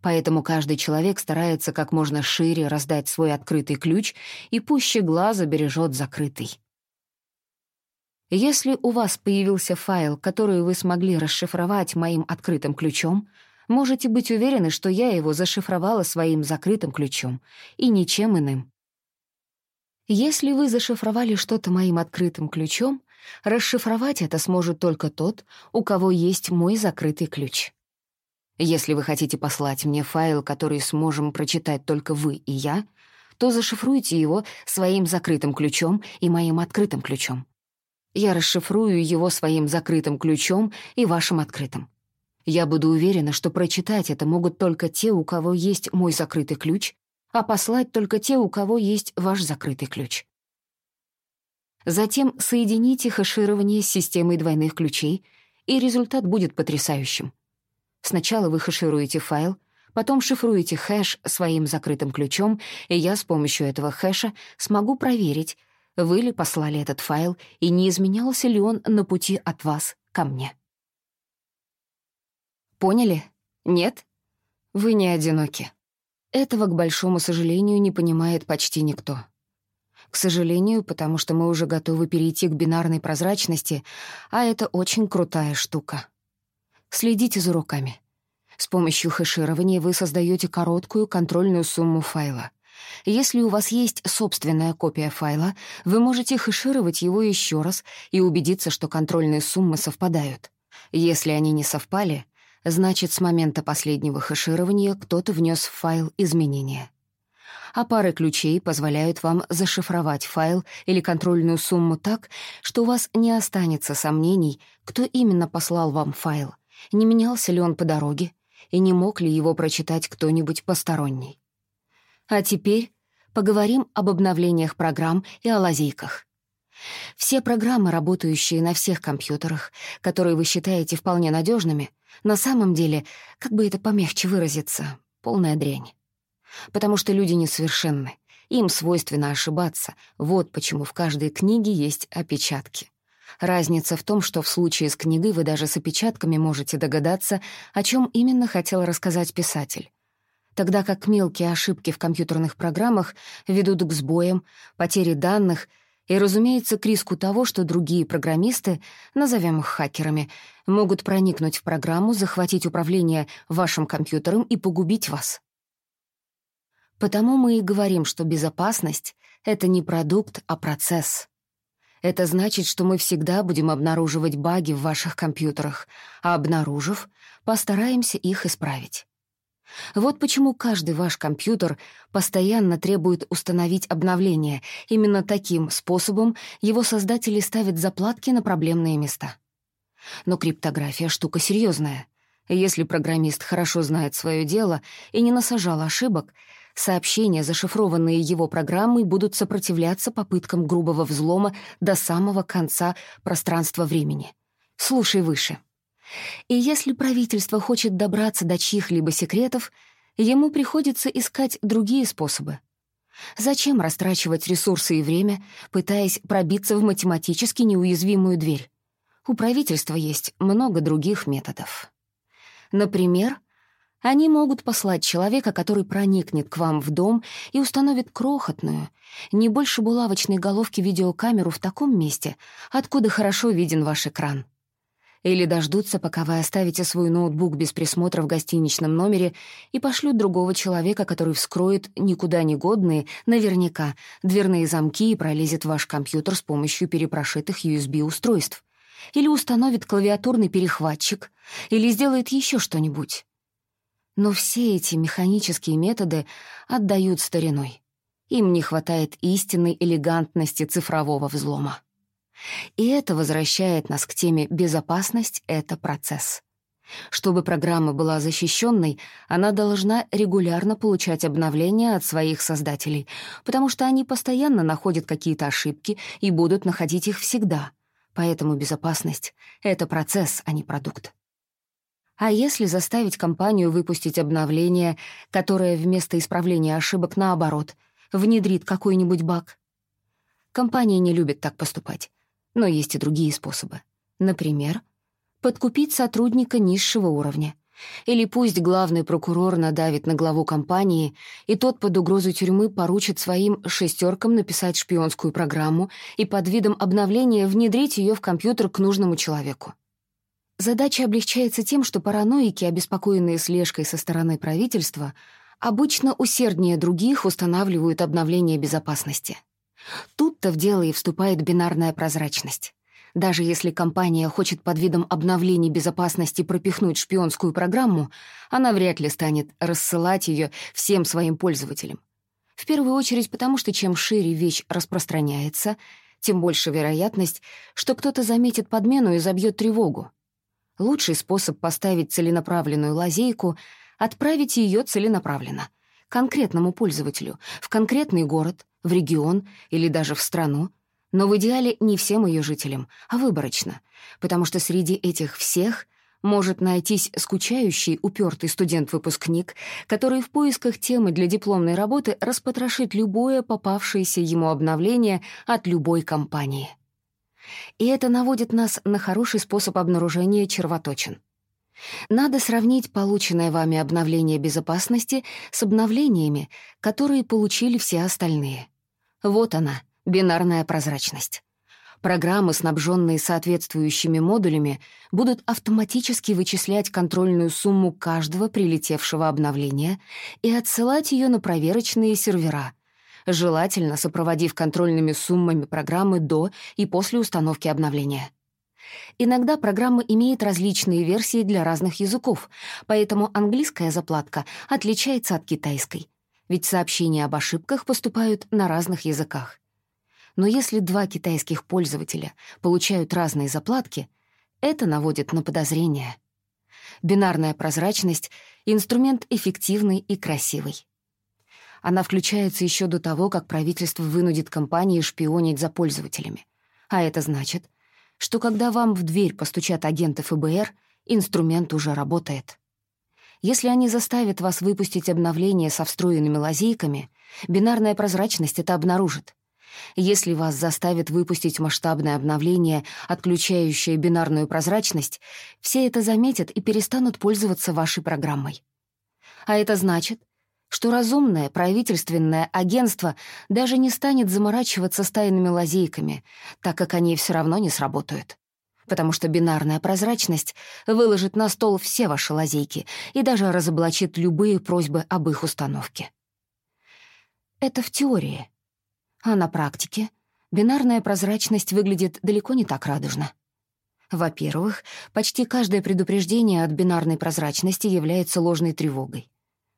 Поэтому каждый человек старается как можно шире раздать свой открытый ключ и пуще глаза бережет закрытый. Если у вас появился файл, который вы смогли расшифровать моим открытым ключом, можете быть уверены, что я его зашифровала своим закрытым ключом и ничем иным. Если вы зашифровали что-то моим открытым ключом, расшифровать это сможет только тот, у кого есть мой закрытый ключ. Если вы хотите послать мне файл, который сможем прочитать только вы и я, то зашифруйте его своим закрытым ключом и моим открытым ключом. Я расшифрую его своим закрытым ключом и вашим открытым. Я буду уверена, что прочитать это могут только те, у кого есть мой закрытый ключ, а послать только те, у кого есть ваш закрытый ключ. Затем соедините хэширование с системой двойных ключей, и результат будет потрясающим. Сначала вы хэшируете файл, потом шифруете хэш своим закрытым ключом, и я с помощью этого хэша смогу проверить, вы ли послали этот файл и не изменялся ли он на пути от вас ко мне. Поняли? Нет? Вы не одиноки. Этого, к большому сожалению, не понимает почти никто. К сожалению, потому что мы уже готовы перейти к бинарной прозрачности, а это очень крутая штука. Следите за руками. С помощью хэширования вы создаете короткую контрольную сумму файла. Если у вас есть собственная копия файла, вы можете хэшировать его еще раз и убедиться, что контрольные суммы совпадают. Если они не совпали, Значит, с момента последнего хэширования кто-то внес в файл изменения. А пары ключей позволяют вам зашифровать файл или контрольную сумму так, что у вас не останется сомнений, кто именно послал вам файл, не менялся ли он по дороге, и не мог ли его прочитать кто-нибудь посторонний. А теперь поговорим об обновлениях программ и о лазейках. Все программы, работающие на всех компьютерах, которые вы считаете вполне надежными, на самом деле, как бы это помягче выразиться, полная дрянь. Потому что люди несовершенны, им свойственно ошибаться, вот почему в каждой книге есть опечатки. Разница в том, что в случае с книгой вы даже с опечатками можете догадаться, о чем именно хотел рассказать писатель. Тогда как мелкие ошибки в компьютерных программах ведут к сбоям, потере данных — и, разумеется, к риску того, что другие программисты, назовем их хакерами, могут проникнуть в программу, захватить управление вашим компьютером и погубить вас. Потому мы и говорим, что безопасность — это не продукт, а процесс. Это значит, что мы всегда будем обнаруживать баги в ваших компьютерах, а обнаружив, постараемся их исправить. Вот почему каждый ваш компьютер постоянно требует установить обновление. Именно таким способом его создатели ставят заплатки на проблемные места. Но криптография — штука серьезная. Если программист хорошо знает свое дело и не насажал ошибок, сообщения, зашифрованные его программой, будут сопротивляться попыткам грубого взлома до самого конца пространства-времени. Слушай выше. И если правительство хочет добраться до чьих-либо секретов, ему приходится искать другие способы. Зачем растрачивать ресурсы и время, пытаясь пробиться в математически неуязвимую дверь? У правительства есть много других методов. Например, они могут послать человека, который проникнет к вам в дом и установит крохотную, не больше булавочной головки видеокамеру в таком месте, откуда хорошо виден ваш экран. Или дождутся, пока вы оставите свой ноутбук без присмотра в гостиничном номере и пошлют другого человека, который вскроет никуда не годные, наверняка, дверные замки и пролезет в ваш компьютер с помощью перепрошитых USB-устройств. Или установит клавиатурный перехватчик, или сделает еще что-нибудь. Но все эти механические методы отдают стариной. Им не хватает истинной элегантности цифрового взлома. И это возвращает нас к теме «безопасность — это процесс». Чтобы программа была защищенной, она должна регулярно получать обновления от своих создателей, потому что они постоянно находят какие-то ошибки и будут находить их всегда. Поэтому безопасность — это процесс, а не продукт. А если заставить компанию выпустить обновление, которое вместо исправления ошибок, наоборот, внедрит какой-нибудь баг? Компания не любит так поступать, но есть и другие способы. Например, подкупить сотрудника низшего уровня. Или пусть главный прокурор надавит на главу компании, и тот под угрозой тюрьмы поручит своим шестеркам написать шпионскую программу и под видом обновления внедрить ее в компьютер к нужному человеку. Задача облегчается тем, что параноики, обеспокоенные слежкой со стороны правительства, обычно усерднее других устанавливают обновление безопасности. Тут-то в дело и вступает бинарная прозрачность. Даже если компания хочет под видом обновлений безопасности пропихнуть шпионскую программу, она вряд ли станет рассылать ее всем своим пользователям. В первую очередь потому, что чем шире вещь распространяется, тем больше вероятность, что кто-то заметит подмену и забьет тревогу. Лучший способ поставить целенаправленную лазейку — отправить ее целенаправленно, конкретному пользователю, в конкретный город, в регион или даже в страну, но в идеале не всем ее жителям, а выборочно, потому что среди этих всех может найтись скучающий, упертый студент-выпускник, который в поисках темы для дипломной работы распотрошит любое попавшееся ему обновление от любой компании. И это наводит нас на хороший способ обнаружения червоточин. Надо сравнить полученное вами обновление безопасности с обновлениями, которые получили все остальные. Вот она, бинарная прозрачность. Программы, снабженные соответствующими модулями, будут автоматически вычислять контрольную сумму каждого прилетевшего обновления и отсылать ее на проверочные сервера, желательно сопроводив контрольными суммами программы до и после установки обновления. Иногда программа имеет различные версии для разных языков, поэтому английская заплатка отличается от китайской, ведь сообщения об ошибках поступают на разных языках. Но если два китайских пользователя получают разные заплатки, это наводит на подозрение. Бинарная прозрачность — инструмент эффективный и красивый. Она включается еще до того, как правительство вынудит компании шпионить за пользователями. А это значит, что когда вам в дверь постучат агенты ФБР, инструмент уже работает. Если они заставят вас выпустить обновление со встроенными лазейками, бинарная прозрачность это обнаружит. Если вас заставят выпустить масштабное обновление, отключающее бинарную прозрачность, все это заметят и перестанут пользоваться вашей программой. А это значит, что разумное правительственное агентство даже не станет заморачиваться с тайными лазейками, так как они все равно не сработают. Потому что бинарная прозрачность выложит на стол все ваши лазейки и даже разоблачит любые просьбы об их установке. Это в теории. А на практике бинарная прозрачность выглядит далеко не так радужно. Во-первых, почти каждое предупреждение от бинарной прозрачности является ложной тревогой.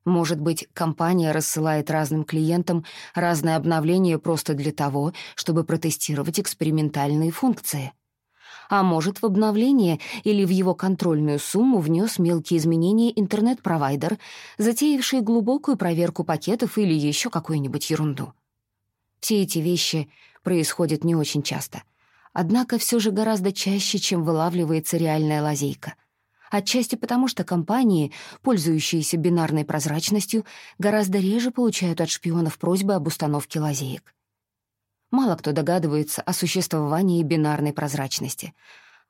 Может быть, компания рассылает разным клиентам разные обновления просто для того, чтобы протестировать экспериментальные функции. А может, в обновление или в его контрольную сумму внес мелкие изменения интернет-провайдер, затеявший глубокую проверку пакетов или еще какую-нибудь ерунду. Все эти вещи происходят не очень часто. Однако все же гораздо чаще, чем вылавливается реальная лазейка. Отчасти потому, что компании, пользующиеся бинарной прозрачностью, гораздо реже получают от шпионов просьбы об установке лазеек. Мало кто догадывается о существовании бинарной прозрачности.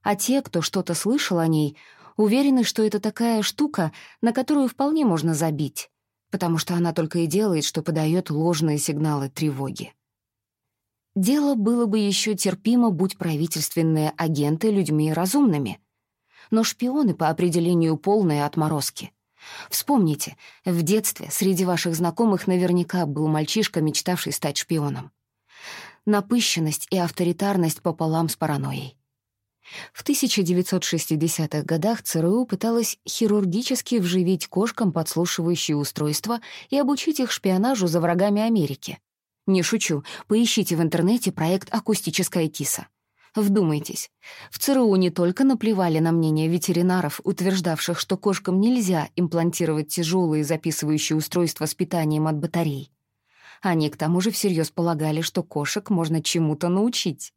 А те, кто что-то слышал о ней, уверены, что это такая штука, на которую вполне можно забить, потому что она только и делает, что подает ложные сигналы тревоги. Дело было бы еще терпимо, будь правительственные агенты людьми разумными. Но шпионы по определению полные отморозки. Вспомните, в детстве среди ваших знакомых наверняка был мальчишка, мечтавший стать шпионом. Напыщенность и авторитарность пополам с паранойей. В 1960-х годах ЦРУ пыталась хирургически вживить кошкам подслушивающие устройства и обучить их шпионажу за врагами Америки. Не шучу, поищите в интернете проект «Акустическая киса». Вдумайтесь, в ЦРУ не только наплевали на мнение ветеринаров, утверждавших, что кошкам нельзя имплантировать тяжелые записывающие устройства с питанием от батарей. Они к тому же всерьез полагали, что кошек можно чему-то научить.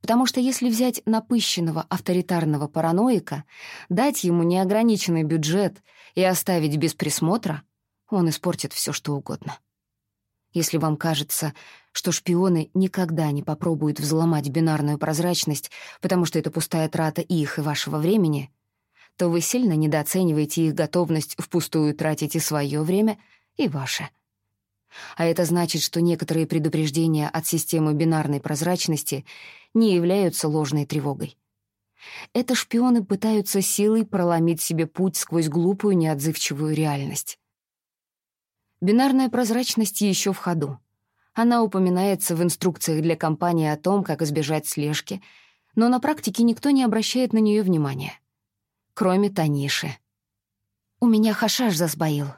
Потому что если взять напыщенного авторитарного параноика, дать ему неограниченный бюджет и оставить без присмотра, он испортит все, что угодно. Если вам кажется, что шпионы никогда не попробуют взломать бинарную прозрачность, потому что это пустая трата их и вашего времени, то вы сильно недооцениваете их готовность впустую тратить и свое время, и ваше. А это значит, что некоторые предупреждения от системы бинарной прозрачности не являются ложной тревогой. Это шпионы пытаются силой проломить себе путь сквозь глупую неотзывчивую реальность. Бинарная прозрачность еще в ходу. Она упоминается в инструкциях для компании о том, как избежать слежки, но на практике никто не обращает на нее внимания. Кроме Таниши. У меня хашаш засбоил.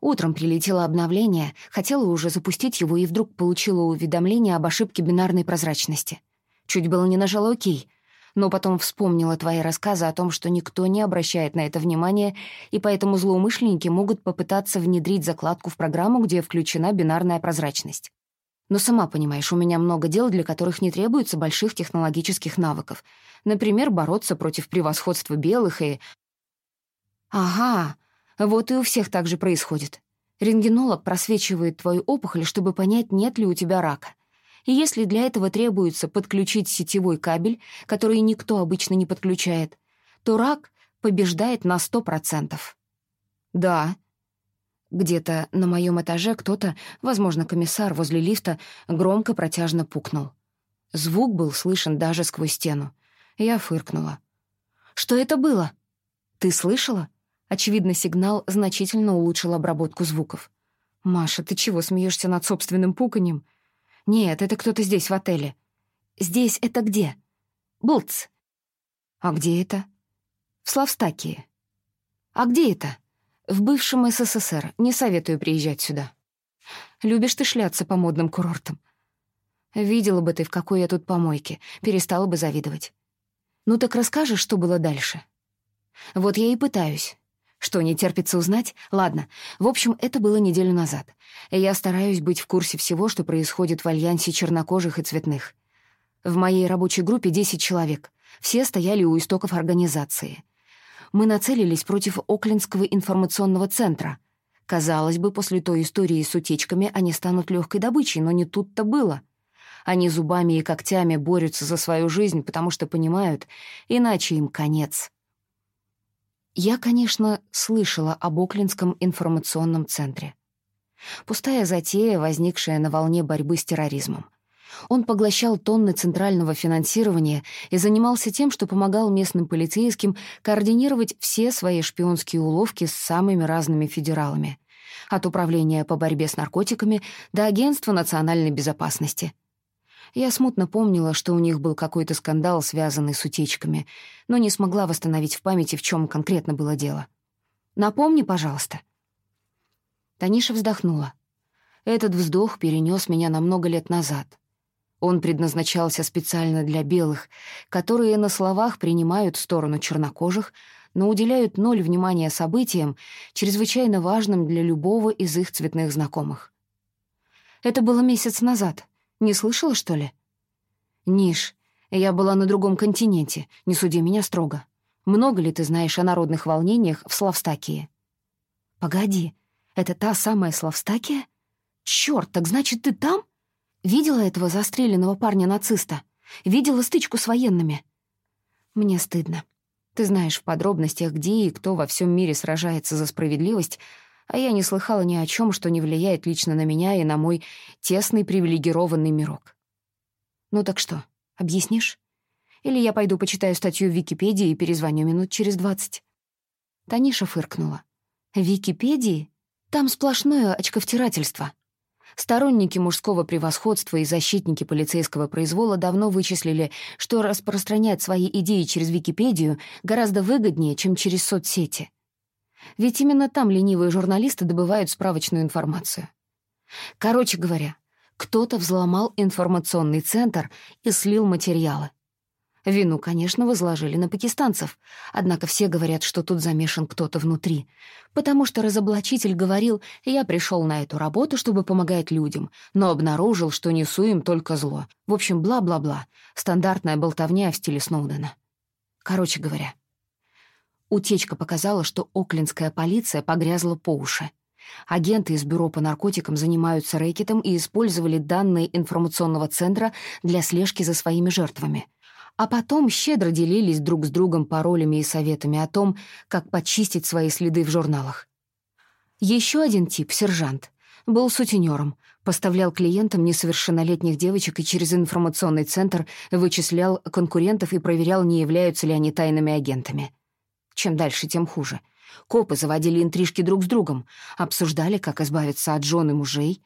Утром прилетело обновление, хотела уже запустить его и вдруг получила уведомление об ошибке бинарной прозрачности. Чуть было не нажала «Окей», но потом вспомнила твои рассказы о том, что никто не обращает на это внимания, и поэтому злоумышленники могут попытаться внедрить закладку в программу, где включена бинарная прозрачность. Но сама понимаешь, у меня много дел, для которых не требуется больших технологических навыков. Например, бороться против превосходства белых и... Ага, вот и у всех так же происходит. Рентгенолог просвечивает твою опухоль, чтобы понять, нет ли у тебя рака. И если для этого требуется подключить сетевой кабель, который никто обычно не подключает, то рак побеждает на сто процентов. Да. Где-то на моем этаже кто-то, возможно, комиссар возле лифта, громко протяжно пукнул. Звук был слышен даже сквозь стену. Я фыркнула. «Что это было?» «Ты слышала?» Очевидно, сигнал значительно улучшил обработку звуков. «Маша, ты чего, смеешься над собственным пуканьем?» «Нет, это кто-то здесь, в отеле». «Здесь это где?» «Булц». «А где это?» «В Славстакии». «А где это?» «В бывшем СССР. Не советую приезжать сюда». «Любишь ты шляться по модным курортам?» «Видела бы ты, в какой я тут помойке. Перестала бы завидовать». «Ну так расскажешь, что было дальше?» «Вот я и пытаюсь. Что, не терпится узнать? Ладно. В общем, это было неделю назад. Я стараюсь быть в курсе всего, что происходит в альянсе чернокожих и цветных. В моей рабочей группе 10 человек. Все стояли у истоков организации. Мы нацелились против Оклендского информационного центра. Казалось бы, после той истории с утечками они станут легкой добычей, но не тут-то было. Они зубами и когтями борются за свою жизнь, потому что понимают, иначе им конец. Я, конечно, слышала об Оклинском информационном центре. Пустая затея, возникшая на волне борьбы с терроризмом. Он поглощал тонны центрального финансирования и занимался тем, что помогал местным полицейским координировать все свои шпионские уловки с самыми разными федералами. От управления по борьбе с наркотиками до Агентства национальной безопасности — я смутно помнила, что у них был какой-то скандал, связанный с утечками, но не смогла восстановить в памяти, в чем конкретно было дело. «Напомни, пожалуйста». Таниша вздохнула. Этот вздох перенес меня на много лет назад. Он предназначался специально для белых, которые на словах принимают сторону чернокожих, но уделяют ноль внимания событиям, чрезвычайно важным для любого из их цветных знакомых. Это было месяц назад — не слышала, что ли?» «Ниш, я была на другом континенте, не суди меня строго. Много ли ты знаешь о народных волнениях в Славстакии?» «Погоди, это та самая Славстакия? Чёрт, так значит, ты там? Видела этого застреленного парня-нациста? Видела стычку с военными?» «Мне стыдно. Ты знаешь в подробностях, где и кто во всем мире сражается за справедливость, а я не слыхала ни о чем, что не влияет лично на меня и на мой тесный привилегированный мирок. Ну так что, объяснишь? Или я пойду почитаю статью в Википедии и перезвоню минут через двадцать?» Таниша фыркнула. «В Википедии? Там сплошное очковтирательство. Сторонники мужского превосходства и защитники полицейского произвола давно вычислили, что распространять свои идеи через Википедию гораздо выгоднее, чем через соцсети. Ведь именно там ленивые журналисты добывают справочную информацию. Короче говоря, кто-то взломал информационный центр и слил материалы. Вину, конечно, возложили на пакистанцев, однако все говорят, что тут замешан кто-то внутри, потому что разоблачитель говорил, я пришел на эту работу, чтобы помогать людям, но обнаружил, что несу им только зло. В общем, бла-бла-бла. Стандартная болтовня в стиле Сноудена. Короче говоря, утечка показала, что оклендская полиция погрязла по уши. Агенты из Бюро по наркотикам занимаются рэкетом и использовали данные информационного центра для слежки за своими жертвами — а потом щедро делились друг с другом паролями и советами о том, как почистить свои следы в журналах. Еще один тип, сержант, был сутенером, поставлял клиентам несовершеннолетних девочек и через информационный центр вычислял конкурентов и проверял, не являются ли они тайными агентами. Чем дальше, тем хуже. Копы заводили интрижки друг с другом, обсуждали, как избавиться от жен и мужей,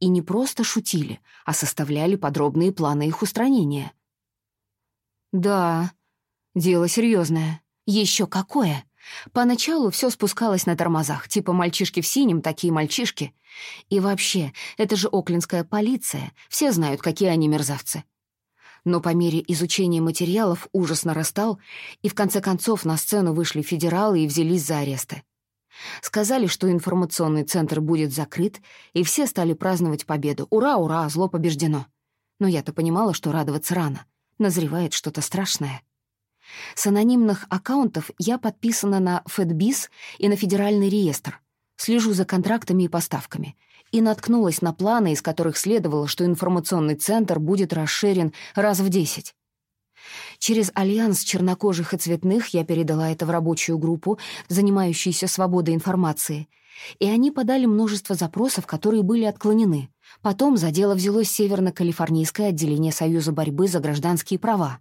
и не просто шутили, а составляли подробные планы их устранения. Да, дело серьезное. Еще какое? Поначалу все спускалось на тормозах, типа мальчишки в синем, такие мальчишки. И вообще, это же оклинская полиция, все знают, какие они мерзавцы. Но по мере изучения материалов ужас нарастал, и в конце концов на сцену вышли федералы и взялись за аресты. Сказали, что информационный центр будет закрыт, и все стали праздновать победу. Ура, ура, зло побеждено. Но я-то понимала, что радоваться рано — назревает что-то страшное. С анонимных аккаунтов я подписана на FedBiz и на Федеральный реестр. Слежу за контрактами и поставками. И наткнулась на планы, из которых следовало, что информационный центр будет расширен раз в десять. Через альянс чернокожих и цветных я передала это в рабочую группу, занимающуюся свободой информации, и они подали множество запросов, которые были отклонены. Потом за дело взялось Северно-Калифорнийское отделение Союза борьбы за гражданские права.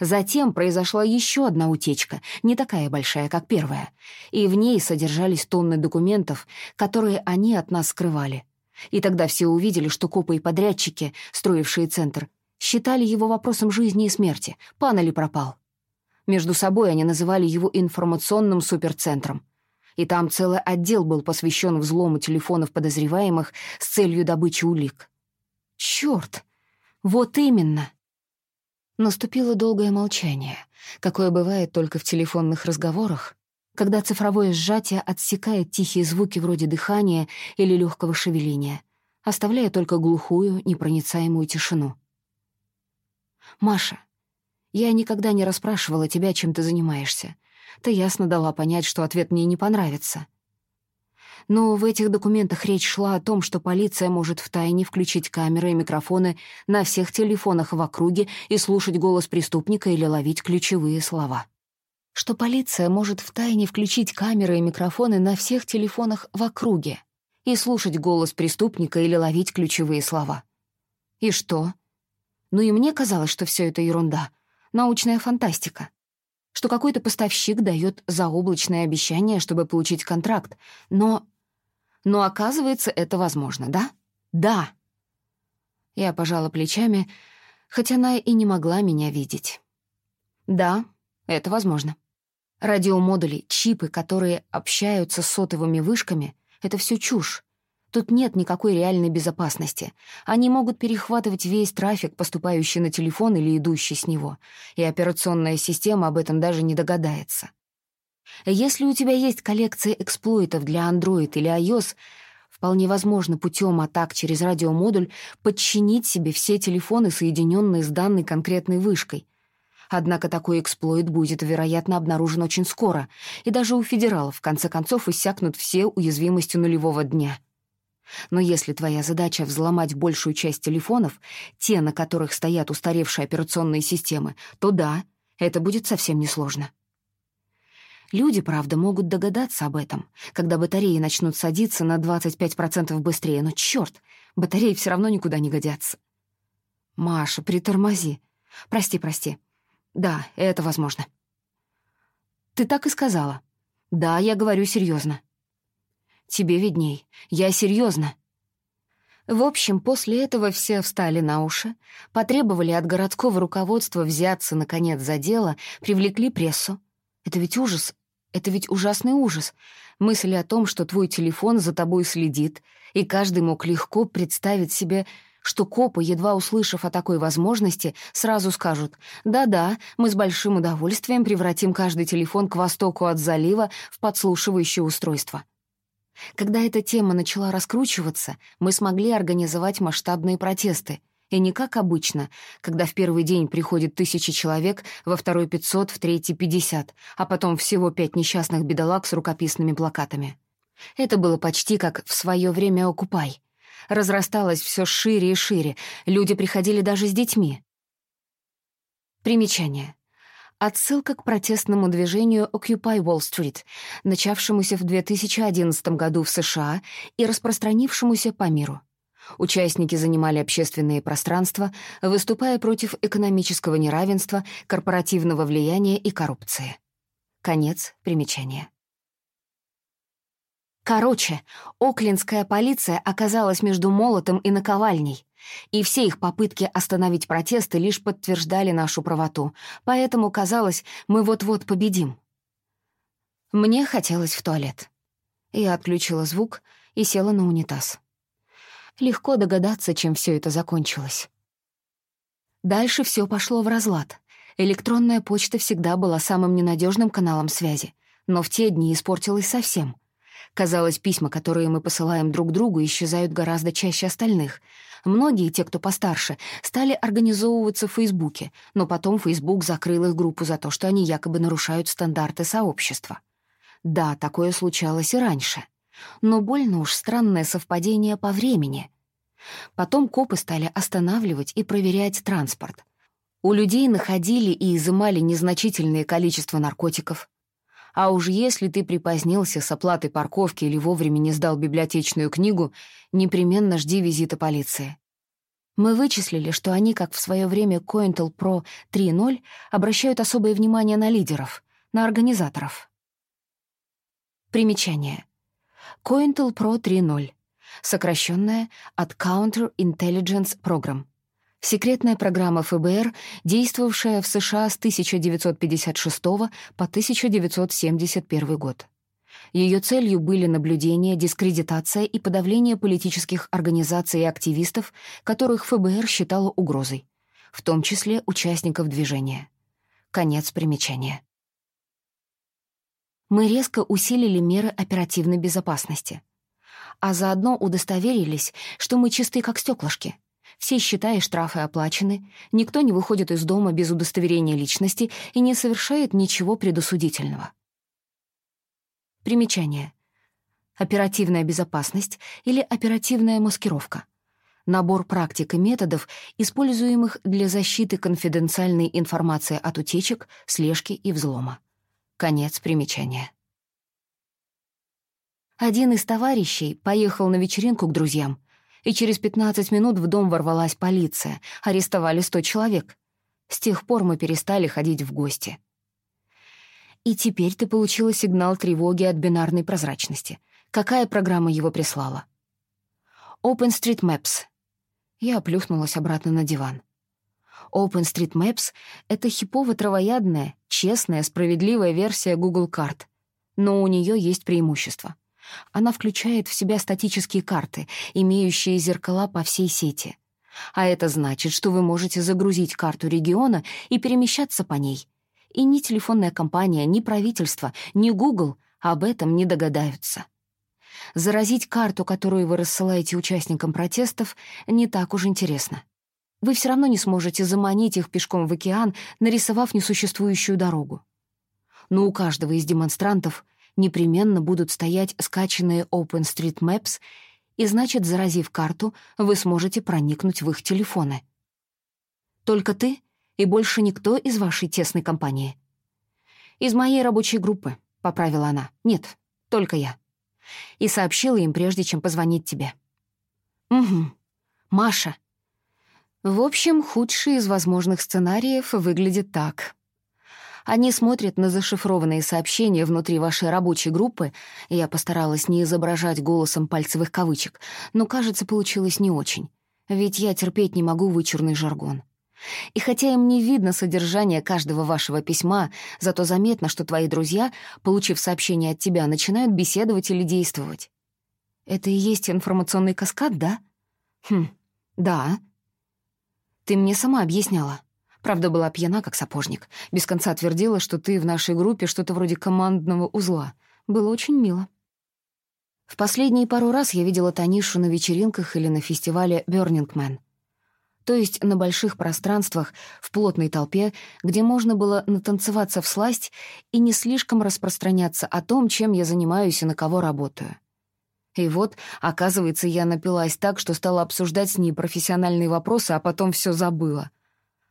Затем произошла еще одна утечка, не такая большая, как первая, и в ней содержались тонны документов, которые они от нас скрывали. И тогда все увидели, что копы и подрядчики, строившие центр, считали его вопросом жизни и смерти, пан или пропал. Между собой они называли его информационным суперцентром и там целый отдел был посвящен взлому телефонов подозреваемых с целью добычи улик. Черт! Вот именно! Наступило долгое молчание, какое бывает только в телефонных разговорах, когда цифровое сжатие отсекает тихие звуки вроде дыхания или легкого шевеления, оставляя только глухую, непроницаемую тишину. «Маша, я никогда не расспрашивала тебя, чем ты занимаешься, ты ясно дала понять, что ответ мне не понравится. Но в этих документах речь шла о том, что полиция может втайне включить камеры и микрофоны на всех телефонах в округе и слушать голос преступника или ловить ключевые слова. Что полиция может втайне включить камеры и микрофоны на всех телефонах в округе и слушать голос преступника или ловить ключевые слова. И что? Ну и мне казалось, что все это ерунда. Научная фантастика что какой-то поставщик дает заоблачное обещание, чтобы получить контракт. Но... Но оказывается, это возможно, да? Да. Я пожала плечами, хотя она и не могла меня видеть. Да, это возможно. Радиомодули, чипы, которые общаются с сотовыми вышками — это все чушь. Тут нет никакой реальной безопасности. Они могут перехватывать весь трафик, поступающий на телефон или идущий с него, и операционная система об этом даже не догадается. Если у тебя есть коллекция эксплойтов для Android или iOS, вполне возможно путем атак через радиомодуль подчинить себе все телефоны, соединенные с данной конкретной вышкой. Однако такой эксплойт будет, вероятно, обнаружен очень скоро, и даже у федералов в конце концов иссякнут все уязвимости нулевого дня — но если твоя задача взломать большую часть телефонов, те, на которых стоят устаревшие операционные системы, то да, это будет совсем несложно. Люди, правда, могут догадаться об этом, когда батареи начнут садиться на 25% быстрее, но черт, батареи все равно никуда не годятся. Маша, притормози. Прости, прости. Да, это возможно. Ты так и сказала. Да, я говорю серьезно. Тебе видней. Я серьезно. В общем, после этого все встали на уши, потребовали от городского руководства взяться, наконец, за дело, привлекли прессу. Это ведь ужас, это ведь ужасный ужас. Мысль о том, что твой телефон за тобой следит, и каждый мог легко представить себе, что копы, едва услышав о такой возможности, сразу скажут «Да-да, мы с большим удовольствием превратим каждый телефон к востоку от залива в подслушивающее устройство». Когда эта тема начала раскручиваться, мы смогли организовать масштабные протесты. И не как обычно, когда в первый день приходит тысячи человек, во второй — пятьсот, в третий — пятьдесят, а потом всего пять несчастных бедолаг с рукописными плакатами. Это было почти как в свое время «Окупай». Разрасталось все шире и шире, люди приходили даже с детьми. Примечание. Отсылка к протестному движению Occupy Wall Street, начавшемуся в 2011 году в США и распространившемуся по миру. Участники занимали общественные пространства, выступая против экономического неравенства, корпоративного влияния и коррупции. Конец примечания. Короче, оклендская полиция оказалась между молотом и наковальней, и все их попытки остановить протесты лишь подтверждали нашу правоту, поэтому казалось, мы вот-вот победим. Мне хотелось в туалет. Я отключила звук и села на унитаз. Легко догадаться, чем все это закончилось. Дальше все пошло в разлад. Электронная почта всегда была самым ненадежным каналом связи, но в те дни испортилась совсем. Казалось, письма, которые мы посылаем друг другу, исчезают гораздо чаще остальных. Многие, те, кто постарше, стали организовываться в Фейсбуке, но потом Фейсбук закрыл их группу за то, что они якобы нарушают стандарты сообщества. Да, такое случалось и раньше. Но больно уж странное совпадение по времени. Потом копы стали останавливать и проверять транспорт. У людей находили и изымали незначительное количество наркотиков, а уж если ты припозднился с оплатой парковки или вовремя не сдал библиотечную книгу, непременно жди визита полиции. Мы вычислили, что они, как в свое время Cointel Pro 3.0, обращают особое внимание на лидеров, на организаторов. Примечание. Cointel Pro 3.0. Сокращенное от Counter Intelligence Program секретная программа ФБР, действовавшая в США с 1956 по 1971 год. Ее целью были наблюдение, дискредитация и подавление политических организаций и активистов, которых ФБР считало угрозой, в том числе участников движения. Конец примечания. Мы резко усилили меры оперативной безопасности, а заодно удостоверились, что мы чисты как стеклышки — все счета и штрафы оплачены, никто не выходит из дома без удостоверения личности и не совершает ничего предосудительного. Примечание. Оперативная безопасность или оперативная маскировка. Набор практик и методов, используемых для защиты конфиденциальной информации от утечек, слежки и взлома. Конец примечания. Один из товарищей поехал на вечеринку к друзьям — и через 15 минут в дом ворвалась полиция, арестовали 100 человек. С тех пор мы перестали ходить в гости. И теперь ты получила сигнал тревоги от бинарной прозрачности. Какая программа его прислала? OpenStreetMaps. Я плюхнулась обратно на диван. OpenStreetMaps — это хипово-травоядная, честная, справедливая версия Google карт. Но у нее есть преимущество. Она включает в себя статические карты, имеющие зеркала по всей сети. А это значит, что вы можете загрузить карту региона и перемещаться по ней. И ни телефонная компания, ни правительство, ни Google об этом не догадаются. Заразить карту, которую вы рассылаете участникам протестов, не так уж интересно. Вы все равно не сможете заманить их пешком в океан, нарисовав несуществующую дорогу. Но у каждого из демонстрантов непременно будут стоять скачанные OpenStreetMaps, и значит, заразив карту, вы сможете проникнуть в их телефоны. Только ты и больше никто из вашей тесной компании. «Из моей рабочей группы», — поправила она. «Нет, только я». И сообщила им, прежде чем позвонить тебе. «Угу. Маша». В общем, худший из возможных сценариев выглядит так. Они смотрят на зашифрованные сообщения внутри вашей рабочей группы. Я постаралась не изображать голосом пальцевых кавычек, но, кажется, получилось не очень. Ведь я терпеть не могу вычурный жаргон. И хотя им не видно содержание каждого вашего письма, зато заметно, что твои друзья, получив сообщение от тебя, начинают беседовать или действовать. Это и есть информационный каскад, да? Хм, «Да». «Ты мне сама объясняла. Правда, была пьяна, как сапожник. Без конца твердила, что ты в нашей группе что-то вроде командного узла. Было очень мило». В последние пару раз я видела Танишу на вечеринках или на фестивале «Бёрнинг Мэн». То есть на больших пространствах, в плотной толпе, где можно было натанцеваться в сласть и не слишком распространяться о том, чем я занимаюсь и на кого работаю. И вот, оказывается, я напилась так, что стала обсуждать с ней профессиональные вопросы, а потом все забыла.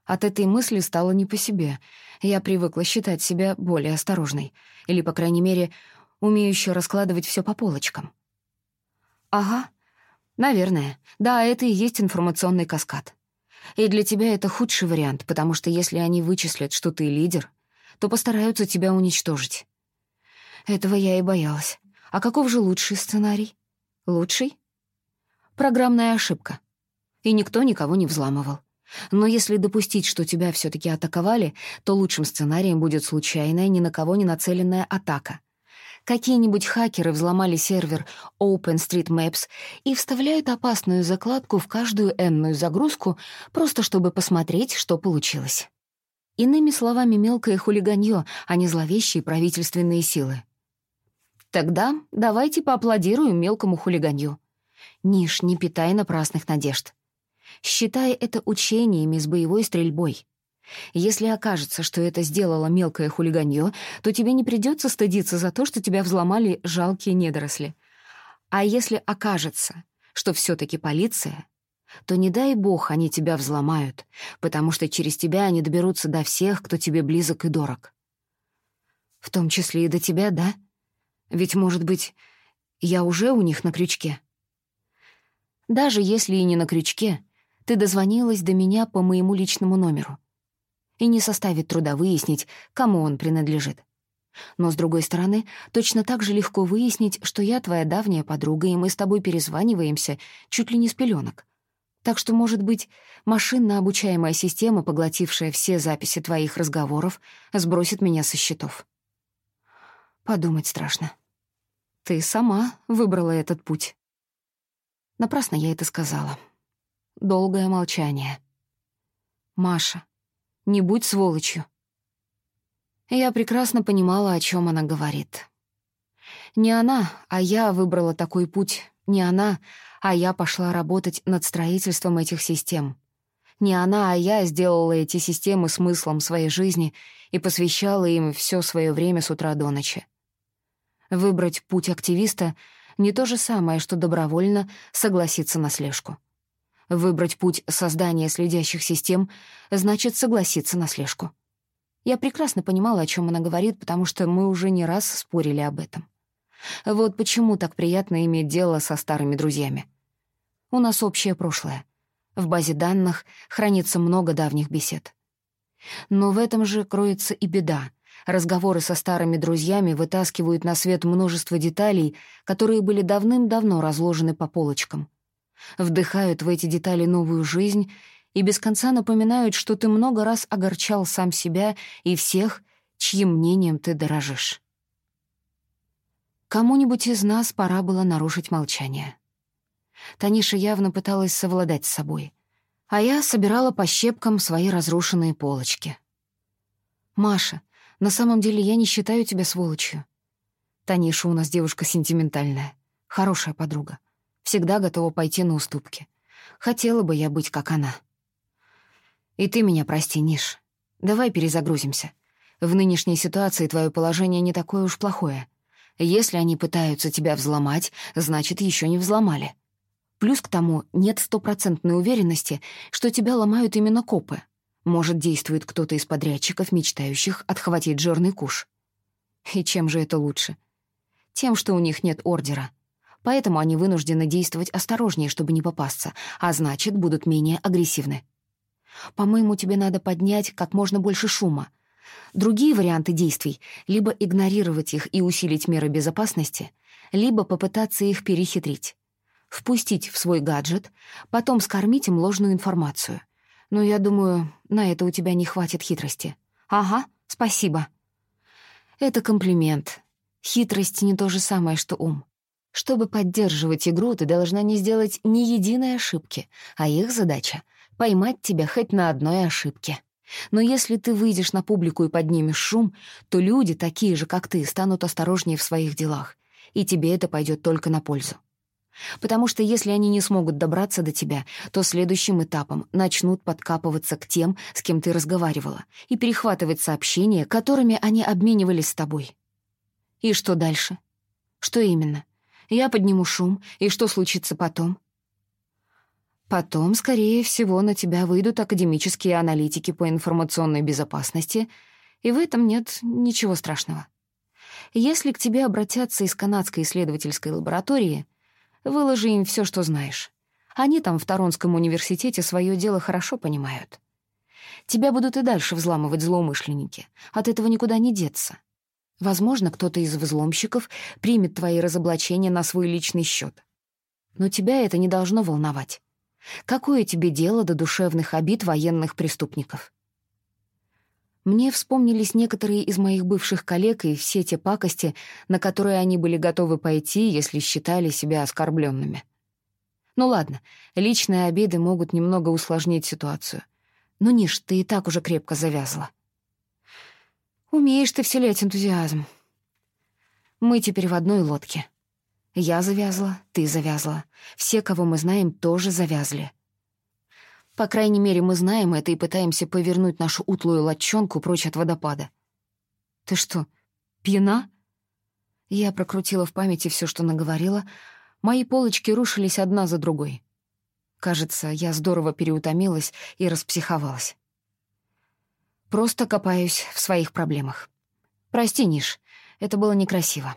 От этой мысли стало не по себе. Я привыкла считать себя более осторожной. Или, по крайней мере, умеющую раскладывать все по полочкам. Ага, наверное. Да, это и есть информационный каскад. И для тебя это худший вариант, потому что если они вычислят, что ты лидер, то постараются тебя уничтожить. Этого я и боялась. А каков же лучший сценарий? Лучший? Программная ошибка. И никто никого не взламывал. Но если допустить, что тебя все таки атаковали, то лучшим сценарием будет случайная, ни на кого не нацеленная атака — Какие-нибудь хакеры взломали сервер OpenStreetMaps и вставляют опасную закладку в каждую энную загрузку, просто чтобы посмотреть, что получилось. Иными словами, мелкое хулиганье, а не зловещие правительственные силы. Тогда давайте поаплодируем мелкому хулиганью. Ниш, не питай напрасных надежд. Считай это учениями с боевой стрельбой. Если окажется, что это сделало мелкое хулиганье, то тебе не придется стыдиться за то, что тебя взломали жалкие недоросли. А если окажется, что все таки полиция, то не дай бог они тебя взломают, потому что через тебя они доберутся до всех, кто тебе близок и дорог. В том числе и до тебя, да? Ведь, может быть, я уже у них на крючке? Даже если и не на крючке, ты дозвонилась до меня по моему личному номеру — и не составит труда выяснить, кому он принадлежит. Но, с другой стороны, точно так же легко выяснить, что я твоя давняя подруга, и мы с тобой перезваниваемся чуть ли не с пеленок. Так что, может быть, машинно обучаемая система, поглотившая все записи твоих разговоров, сбросит меня со счетов. Подумать страшно. Ты сама выбрала этот путь. Напрасно я это сказала. Долгое молчание. Маша, не будь сволочью». Я прекрасно понимала, о чем она говорит. Не она, а я выбрала такой путь. Не она, а я пошла работать над строительством этих систем. Не она, а я сделала эти системы смыслом своей жизни и посвящала им все свое время с утра до ночи. Выбрать путь активиста — не то же самое, что добровольно согласиться на слежку. Выбрать путь создания следящих систем значит согласиться на слежку. Я прекрасно понимала, о чем она говорит, потому что мы уже не раз спорили об этом. Вот почему так приятно иметь дело со старыми друзьями. У нас общее прошлое. В базе данных хранится много давних бесед. Но в этом же кроется и беда. Разговоры со старыми друзьями вытаскивают на свет множество деталей, которые были давным-давно разложены по полочкам — вдыхают в эти детали новую жизнь и без конца напоминают, что ты много раз огорчал сам себя и всех, чьим мнением ты дорожишь. Кому-нибудь из нас пора было нарушить молчание. Таниша явно пыталась совладать с собой, а я собирала по щепкам свои разрушенные полочки. «Маша, на самом деле я не считаю тебя сволочью. Таниша у нас девушка сентиментальная, хорошая подруга всегда готова пойти на уступки. Хотела бы я быть как она. И ты меня прости, Ниш. Давай перезагрузимся. В нынешней ситуации твое положение не такое уж плохое. Если они пытаются тебя взломать, значит, еще не взломали. Плюс к тому нет стопроцентной уверенности, что тебя ломают именно копы. Может, действует кто-то из подрядчиков, мечтающих отхватить жирный куш. И чем же это лучше? Тем, что у них нет ордера — поэтому они вынуждены действовать осторожнее, чтобы не попасться, а значит, будут менее агрессивны. По-моему, тебе надо поднять как можно больше шума. Другие варианты действий — либо игнорировать их и усилить меры безопасности, либо попытаться их перехитрить. Впустить в свой гаджет, потом скормить им ложную информацию. Но я думаю, на это у тебя не хватит хитрости. Ага, спасибо. Это комплимент. Хитрость не то же самое, что ум. Чтобы поддерживать игру, ты должна не сделать ни единой ошибки, а их задача — поймать тебя хоть на одной ошибке. Но если ты выйдешь на публику и поднимешь шум, то люди, такие же, как ты, станут осторожнее в своих делах, и тебе это пойдет только на пользу. Потому что если они не смогут добраться до тебя, то следующим этапом начнут подкапываться к тем, с кем ты разговаривала, и перехватывать сообщения, которыми они обменивались с тобой. И что дальше? Что именно? Я подниму шум, и что случится потом? Потом, скорее всего, на тебя выйдут академические аналитики по информационной безопасности, и в этом нет ничего страшного. Если к тебе обратятся из канадской исследовательской лаборатории — Выложи им все, что знаешь. Они там в Торонском университете свое дело хорошо понимают. Тебя будут и дальше взламывать злоумышленники. От этого никуда не деться. Возможно, кто-то из взломщиков примет твои разоблачения на свой личный счет. Но тебя это не должно волновать. Какое тебе дело до душевных обид военных преступников? Мне вспомнились некоторые из моих бывших коллег и все те пакости, на которые они были готовы пойти, если считали себя оскорбленными. Ну ладно, личные обиды могут немного усложнить ситуацию. Но, Ниш, ты и так уже крепко завязла. Умеешь ты вселять энтузиазм. Мы теперь в одной лодке. Я завязла, ты завязла. Все, кого мы знаем, тоже завязли. По крайней мере, мы знаем это и пытаемся повернуть нашу утлую лодчонку прочь от водопада. «Ты что, пьяна?» Я прокрутила в памяти все, что наговорила. Мои полочки рушились одна за другой. Кажется, я здорово переутомилась и распсиховалась. Просто копаюсь в своих проблемах. Прости, Ниш, это было некрасиво.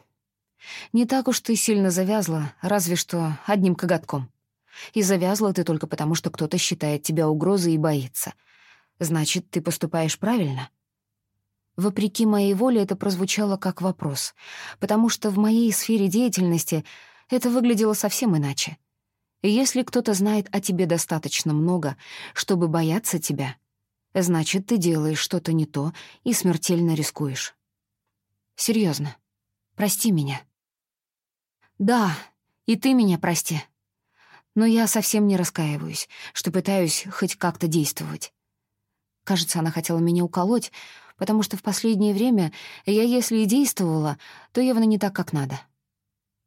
Не так уж ты сильно завязла, разве что одним коготком. И завязла ты только потому, что кто-то считает тебя угрозой и боится. Значит, ты поступаешь правильно?» Вопреки моей воле это прозвучало как вопрос, потому что в моей сфере деятельности это выглядело совсем иначе. Если кто-то знает о тебе достаточно много, чтобы бояться тебя, значит, ты делаешь что-то не то и смертельно рискуешь. Серьезно, прости меня. Да, и ты меня прости. Но я совсем не раскаиваюсь, что пытаюсь хоть как-то действовать. Кажется, она хотела меня уколоть, потому что в последнее время я, если и действовала, то явно не так, как надо.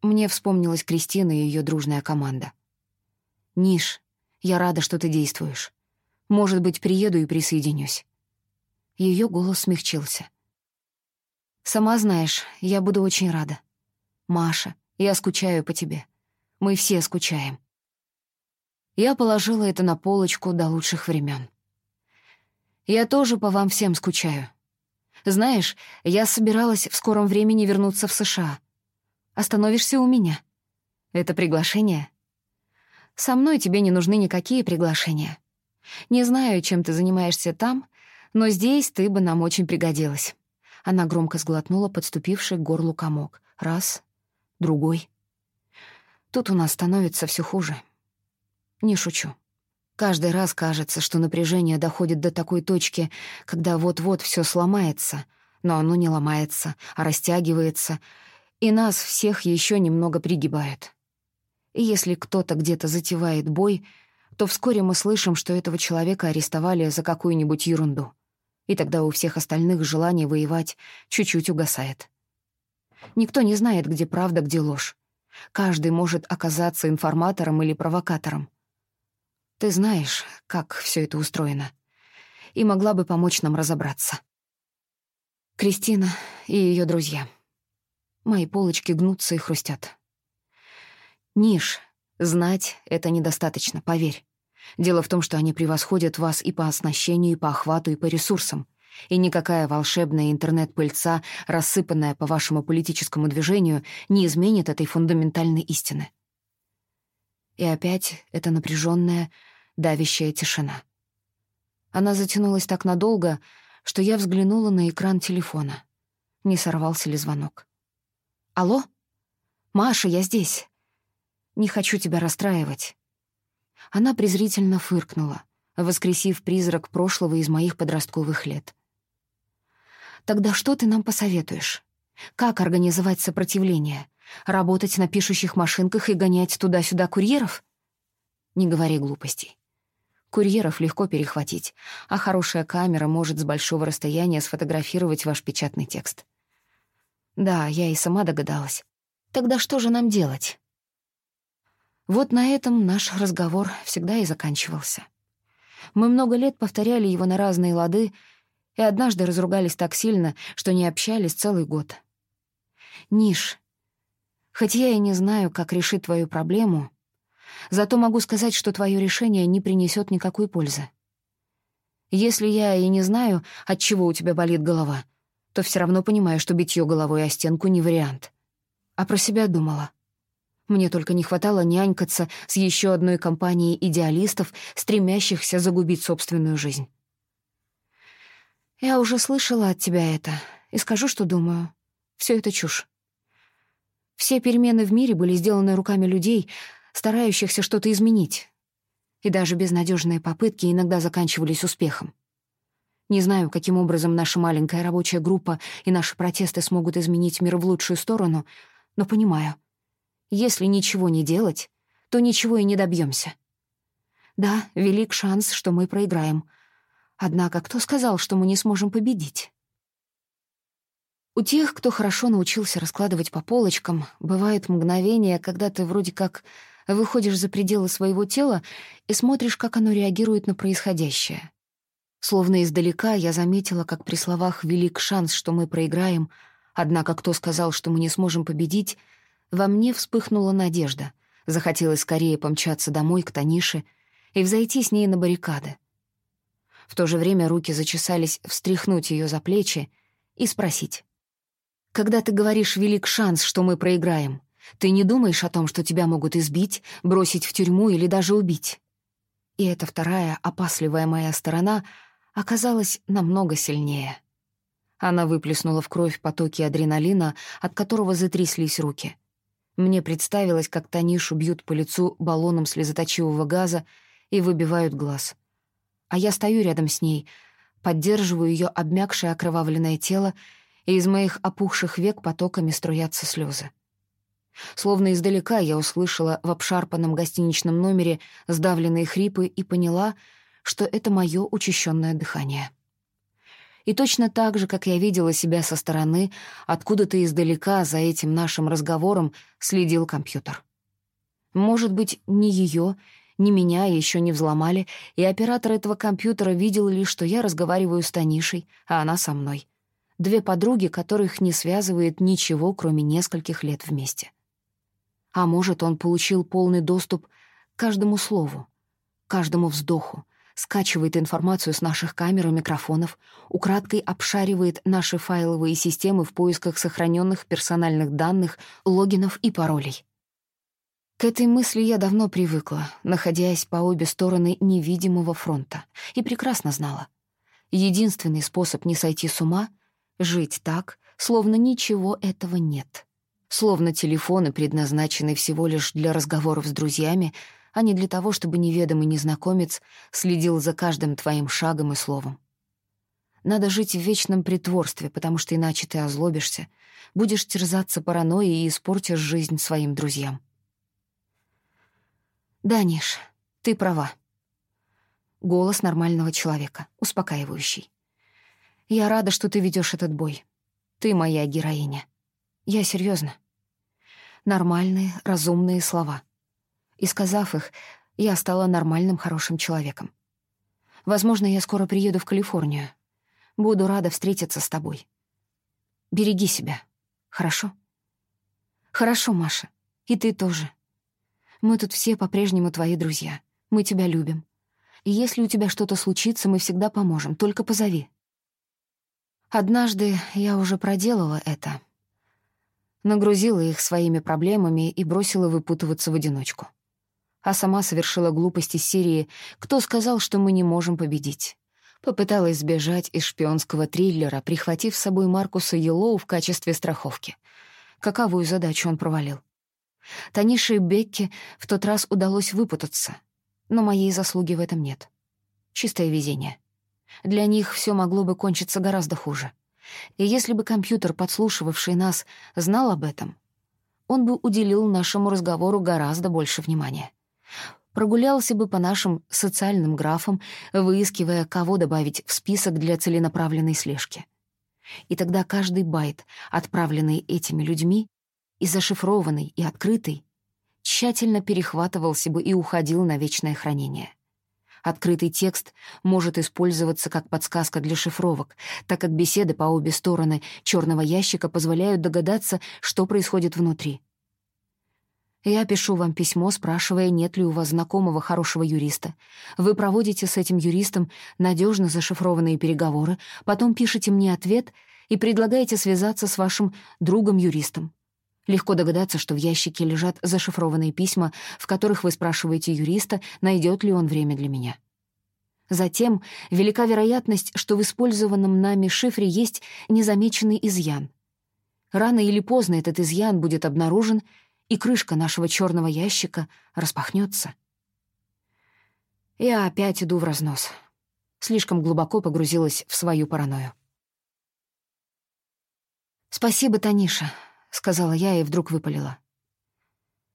Мне вспомнилась Кристина и ее дружная команда. «Ниш, я рада, что ты действуешь. Может быть, приеду и присоединюсь». Ее голос смягчился. «Сама знаешь, я буду очень рада. Маша, я скучаю по тебе. Мы все скучаем. Я положила это на полочку до лучших времен. Я тоже по вам всем скучаю. Знаешь, я собиралась в скором времени вернуться в США. Остановишься у меня. Это приглашение? Со мной тебе не нужны никакие приглашения. Не знаю, чем ты занимаешься там, но здесь ты бы нам очень пригодилась. Она громко сглотнула подступивший к горлу комок. Раз, другой. Тут у нас становится все хуже. Не шучу. Каждый раз кажется, что напряжение доходит до такой точки, когда вот-вот все сломается, но оно не ломается, а растягивается, и нас всех еще немного пригибает. И если кто-то где-то затевает бой, то вскоре мы слышим, что этого человека арестовали за какую-нибудь ерунду. И тогда у всех остальных желание воевать чуть-чуть угасает. Никто не знает, где правда, где ложь. Каждый может оказаться информатором или провокатором. Ты знаешь, как все это устроено, и могла бы помочь нам разобраться. Кристина и ее друзья. Мои полочки гнутся и хрустят. Ниш, знать — это недостаточно, поверь. Дело в том, что они превосходят вас и по оснащению, и по охвату, и по ресурсам. И никакая волшебная интернет-пыльца, рассыпанная по вашему политическому движению, не изменит этой фундаментальной истины. И опять эта напряженная, давящая тишина. Она затянулась так надолго, что я взглянула на экран телефона. Не сорвался ли звонок? «Алло? Маша, я здесь. Не хочу тебя расстраивать». Она презрительно фыркнула, воскресив призрак прошлого из моих подростковых лет. «Тогда что ты нам посоветуешь? Как организовать сопротивление? Работать на пишущих машинках и гонять туда-сюда курьеров? Не говори глупостей. Курьеров легко перехватить, а хорошая камера может с большого расстояния сфотографировать ваш печатный текст. Да, я и сама догадалась. Тогда что же нам делать? Вот на этом наш разговор всегда и заканчивался. Мы много лет повторяли его на разные лады, и однажды разругались так сильно, что не общались целый год. Ниш, хоть я и не знаю, как решить твою проблему, зато могу сказать, что твое решение не принесет никакой пользы. Если я и не знаю, от чего у тебя болит голова, то все равно понимаю, что битье головой о стенку не вариант. А про себя думала. Мне только не хватало нянькаться с еще одной компанией идеалистов, стремящихся загубить собственную жизнь. Я уже слышала от тебя это, и скажу, что думаю. Все это чушь. Все перемены в мире были сделаны руками людей, старающихся что-то изменить. И даже безнадежные попытки иногда заканчивались успехом. Не знаю, каким образом наша маленькая рабочая группа и наши протесты смогут изменить мир в лучшую сторону, но понимаю — если ничего не делать, то ничего и не добьемся. Да, велик шанс, что мы проиграем. Однако кто сказал, что мы не сможем победить? У тех, кто хорошо научился раскладывать по полочкам, бывает мгновение, когда ты вроде как выходишь за пределы своего тела и смотришь, как оно реагирует на происходящее. Словно издалека я заметила, как при словах «велик шанс, что мы проиграем», однако кто сказал, что мы не сможем победить — во мне вспыхнула надежда. Захотелось скорее помчаться домой к Танише и взойти с ней на баррикады. В то же время руки зачесались встряхнуть ее за плечи и спросить. «Когда ты говоришь «велик шанс, что мы проиграем», ты не думаешь о том, что тебя могут избить, бросить в тюрьму или даже убить?» И эта вторая, опасливая моя сторона оказалась намного сильнее. Она выплеснула в кровь потоки адреналина, от которого затряслись руки — мне представилось, как Танишу бьют по лицу баллоном слезоточивого газа и выбивают глаз. А я стою рядом с ней, поддерживаю ее обмякшее окровавленное тело, и из моих опухших век потоками струятся слезы. Словно издалека я услышала в обшарпанном гостиничном номере сдавленные хрипы и поняла, что это мое учащенное дыхание. И точно так же, как я видела себя со стороны, откуда-то издалека за этим нашим разговором следил компьютер. Может быть, ни ее, ни меня еще не взломали, и оператор этого компьютера видел лишь, что я разговариваю с Танишей, а она со мной. Две подруги, которых не связывает ничего, кроме нескольких лет вместе. А может, он получил полный доступ к каждому слову, каждому вздоху, скачивает информацию с наших камер и микрофонов, украдкой обшаривает наши файловые системы в поисках сохраненных персональных данных, логинов и паролей. К этой мысли я давно привыкла, находясь по обе стороны невидимого фронта, и прекрасно знала. Единственный способ не сойти с ума — жить так, словно ничего этого нет. Словно телефоны предназначены всего лишь для разговоров с друзьями — а не для того, чтобы неведомый незнакомец следил за каждым твоим шагом и словом. Надо жить в вечном притворстве, потому что иначе ты озлобишься, будешь терзаться паранойей и испортишь жизнь своим друзьям. Да, Ниш, ты права. Голос нормального человека, успокаивающий. Я рада, что ты ведешь этот бой. Ты моя героиня. Я серьезно. Нормальные, разумные слова — и, сказав их, я стала нормальным, хорошим человеком. Возможно, я скоро приеду в Калифорнию. Буду рада встретиться с тобой. Береги себя, хорошо? Хорошо, Маша. И ты тоже. Мы тут все по-прежнему твои друзья. Мы тебя любим. И если у тебя что-то случится, мы всегда поможем. Только позови. Однажды я уже проделала это. Нагрузила их своими проблемами и бросила выпутываться в одиночку а сама совершила глупости серии «Кто сказал, что мы не можем победить?» Попыталась сбежать из шпионского триллера, прихватив с собой Маркуса Йеллоу в качестве страховки. Каковую задачу он провалил? Танише и Бекке в тот раз удалось выпутаться, но моей заслуги в этом нет. Чистое везение. Для них все могло бы кончиться гораздо хуже. И если бы компьютер, подслушивавший нас, знал об этом, он бы уделил нашему разговору гораздо больше внимания. Прогулялся бы по нашим социальным графам, выискивая, кого добавить в список для целенаправленной слежки. И тогда каждый байт, отправленный этими людьми, и зашифрованный, и открытый, тщательно перехватывался бы и уходил на вечное хранение. Открытый текст может использоваться как подсказка для шифровок, так как беседы по обе стороны черного ящика позволяют догадаться, что происходит внутри. Я пишу вам письмо, спрашивая, нет ли у вас знакомого хорошего юриста. Вы проводите с этим юристом надежно зашифрованные переговоры, потом пишете мне ответ и предлагаете связаться с вашим другом-юристом. Легко догадаться, что в ящике лежат зашифрованные письма, в которых вы спрашиваете юриста, найдет ли он время для меня. Затем велика вероятность, что в использованном нами шифре есть незамеченный изъян. Рано или поздно этот изъян будет обнаружен, и крышка нашего черного ящика распахнется. Я опять иду в разнос. Слишком глубоко погрузилась в свою паранойю. «Спасибо, Таниша», — сказала я и вдруг выпалила.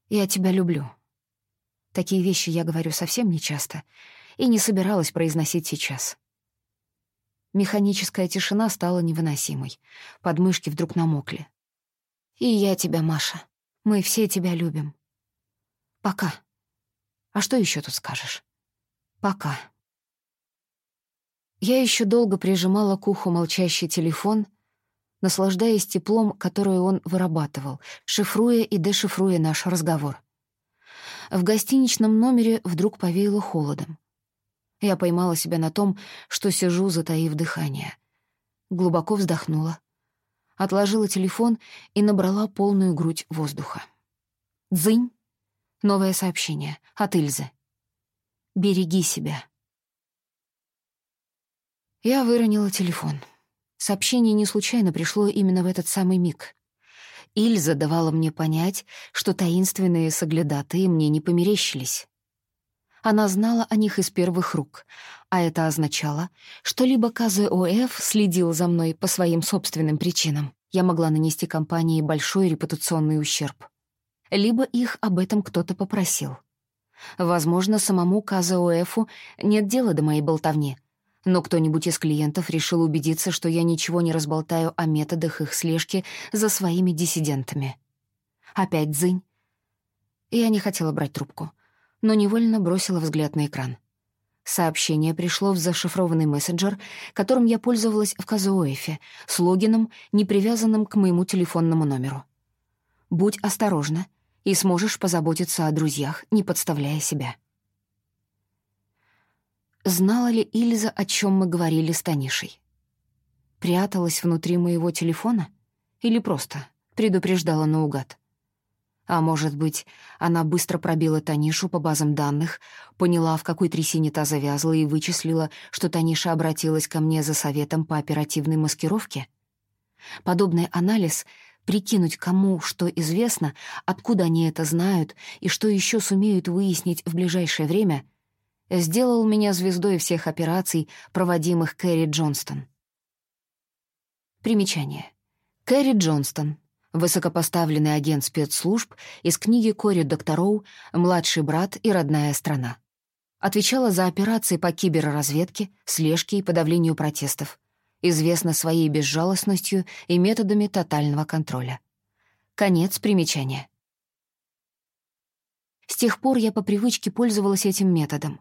«Я тебя люблю». Такие вещи я говорю совсем нечасто и не собиралась произносить сейчас. Механическая тишина стала невыносимой. Подмышки вдруг намокли. «И я тебя, Маша. Мы все тебя любим. Пока. А что еще тут скажешь? Пока». Я еще долго прижимала к уху молчащий телефон — наслаждаясь теплом, которое он вырабатывал, шифруя и дешифруя наш разговор. В гостиничном номере вдруг повеяло холодом. Я поймала себя на том, что сижу, затаив дыхание. Глубоко вздохнула, отложила телефон и набрала полную грудь воздуха. «Дзынь!» Новое сообщение от Ильзы. «Береги себя». Я выронила телефон. Сообщение не случайно пришло именно в этот самый миг. Ильза давала мне понять, что таинственные соглядатые мне не померещились. Она знала о них из первых рук, а это означало, что либо КЗОФ следил за мной по своим собственным причинам, я могла нанести компании большой репутационный ущерб, либо их об этом кто-то попросил. Возможно, самому КЗОФу нет дела до моей болтовни — но кто-нибудь из клиентов решил убедиться, что я ничего не разболтаю о методах их слежки за своими диссидентами. Опять дзынь. Я не хотела брать трубку, но невольно бросила взгляд на экран. Сообщение пришло в зашифрованный мессенджер, которым я пользовалась в Казуэфе, с логином, не привязанным к моему телефонному номеру. «Будь осторожна, и сможешь позаботиться о друзьях, не подставляя себя». Знала ли Ильза, о чем мы говорили с Танишей? Пряталась внутри моего телефона? Или просто предупреждала наугад? А может быть, она быстро пробила Танишу по базам данных, поняла, в какой трясине та завязла и вычислила, что Таниша обратилась ко мне за советом по оперативной маскировке? Подобный анализ — прикинуть, кому что известно, откуда они это знают и что еще сумеют выяснить в ближайшее время — сделал меня звездой всех операций, проводимых Кэрри Джонстон. Примечание. Кэрри Джонстон, высокопоставленный агент спецслужб из книги Кори Доктороу «Младший брат и родная страна». Отвечала за операции по киберразведке, слежке и подавлению протестов. Известна своей безжалостностью и методами тотального контроля. Конец примечания. С тех пор я по привычке пользовалась этим методом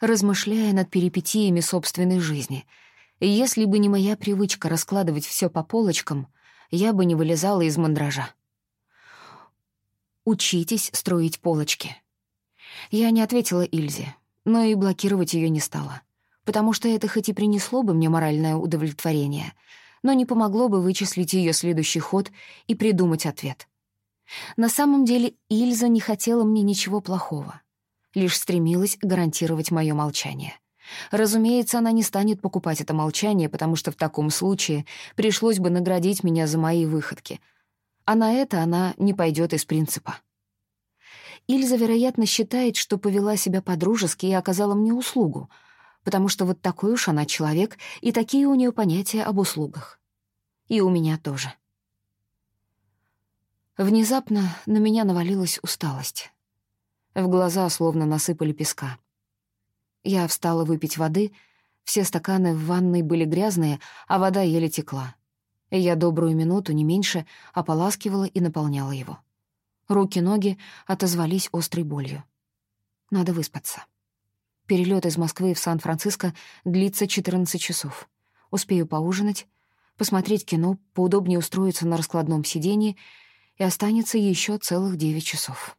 размышляя над перипетиями собственной жизни. И если бы не моя привычка раскладывать все по полочкам, я бы не вылезала из мандража. «Учитесь строить полочки». Я не ответила Ильзе, но и блокировать ее не стала, потому что это хоть и принесло бы мне моральное удовлетворение, но не помогло бы вычислить ее следующий ход и придумать ответ. На самом деле Ильза не хотела мне ничего плохого лишь стремилась гарантировать мое молчание. Разумеется, она не станет покупать это молчание, потому что в таком случае пришлось бы наградить меня за мои выходки. А на это она не пойдет из принципа. Ильза, вероятно, считает, что повела себя по-дружески и оказала мне услугу, потому что вот такой уж она человек, и такие у нее понятия об услугах. И у меня тоже. Внезапно на меня навалилась усталость. В глаза словно насыпали песка. Я встала выпить воды, все стаканы в ванной были грязные, а вода еле текла. Я добрую минуту, не меньше, ополаскивала и наполняла его. Руки-ноги отозвались острой болью. Надо выспаться. Перелет из Москвы в Сан-Франциско длится 14 часов. Успею поужинать, посмотреть кино, поудобнее устроиться на раскладном сиденье, и останется еще целых 9 часов.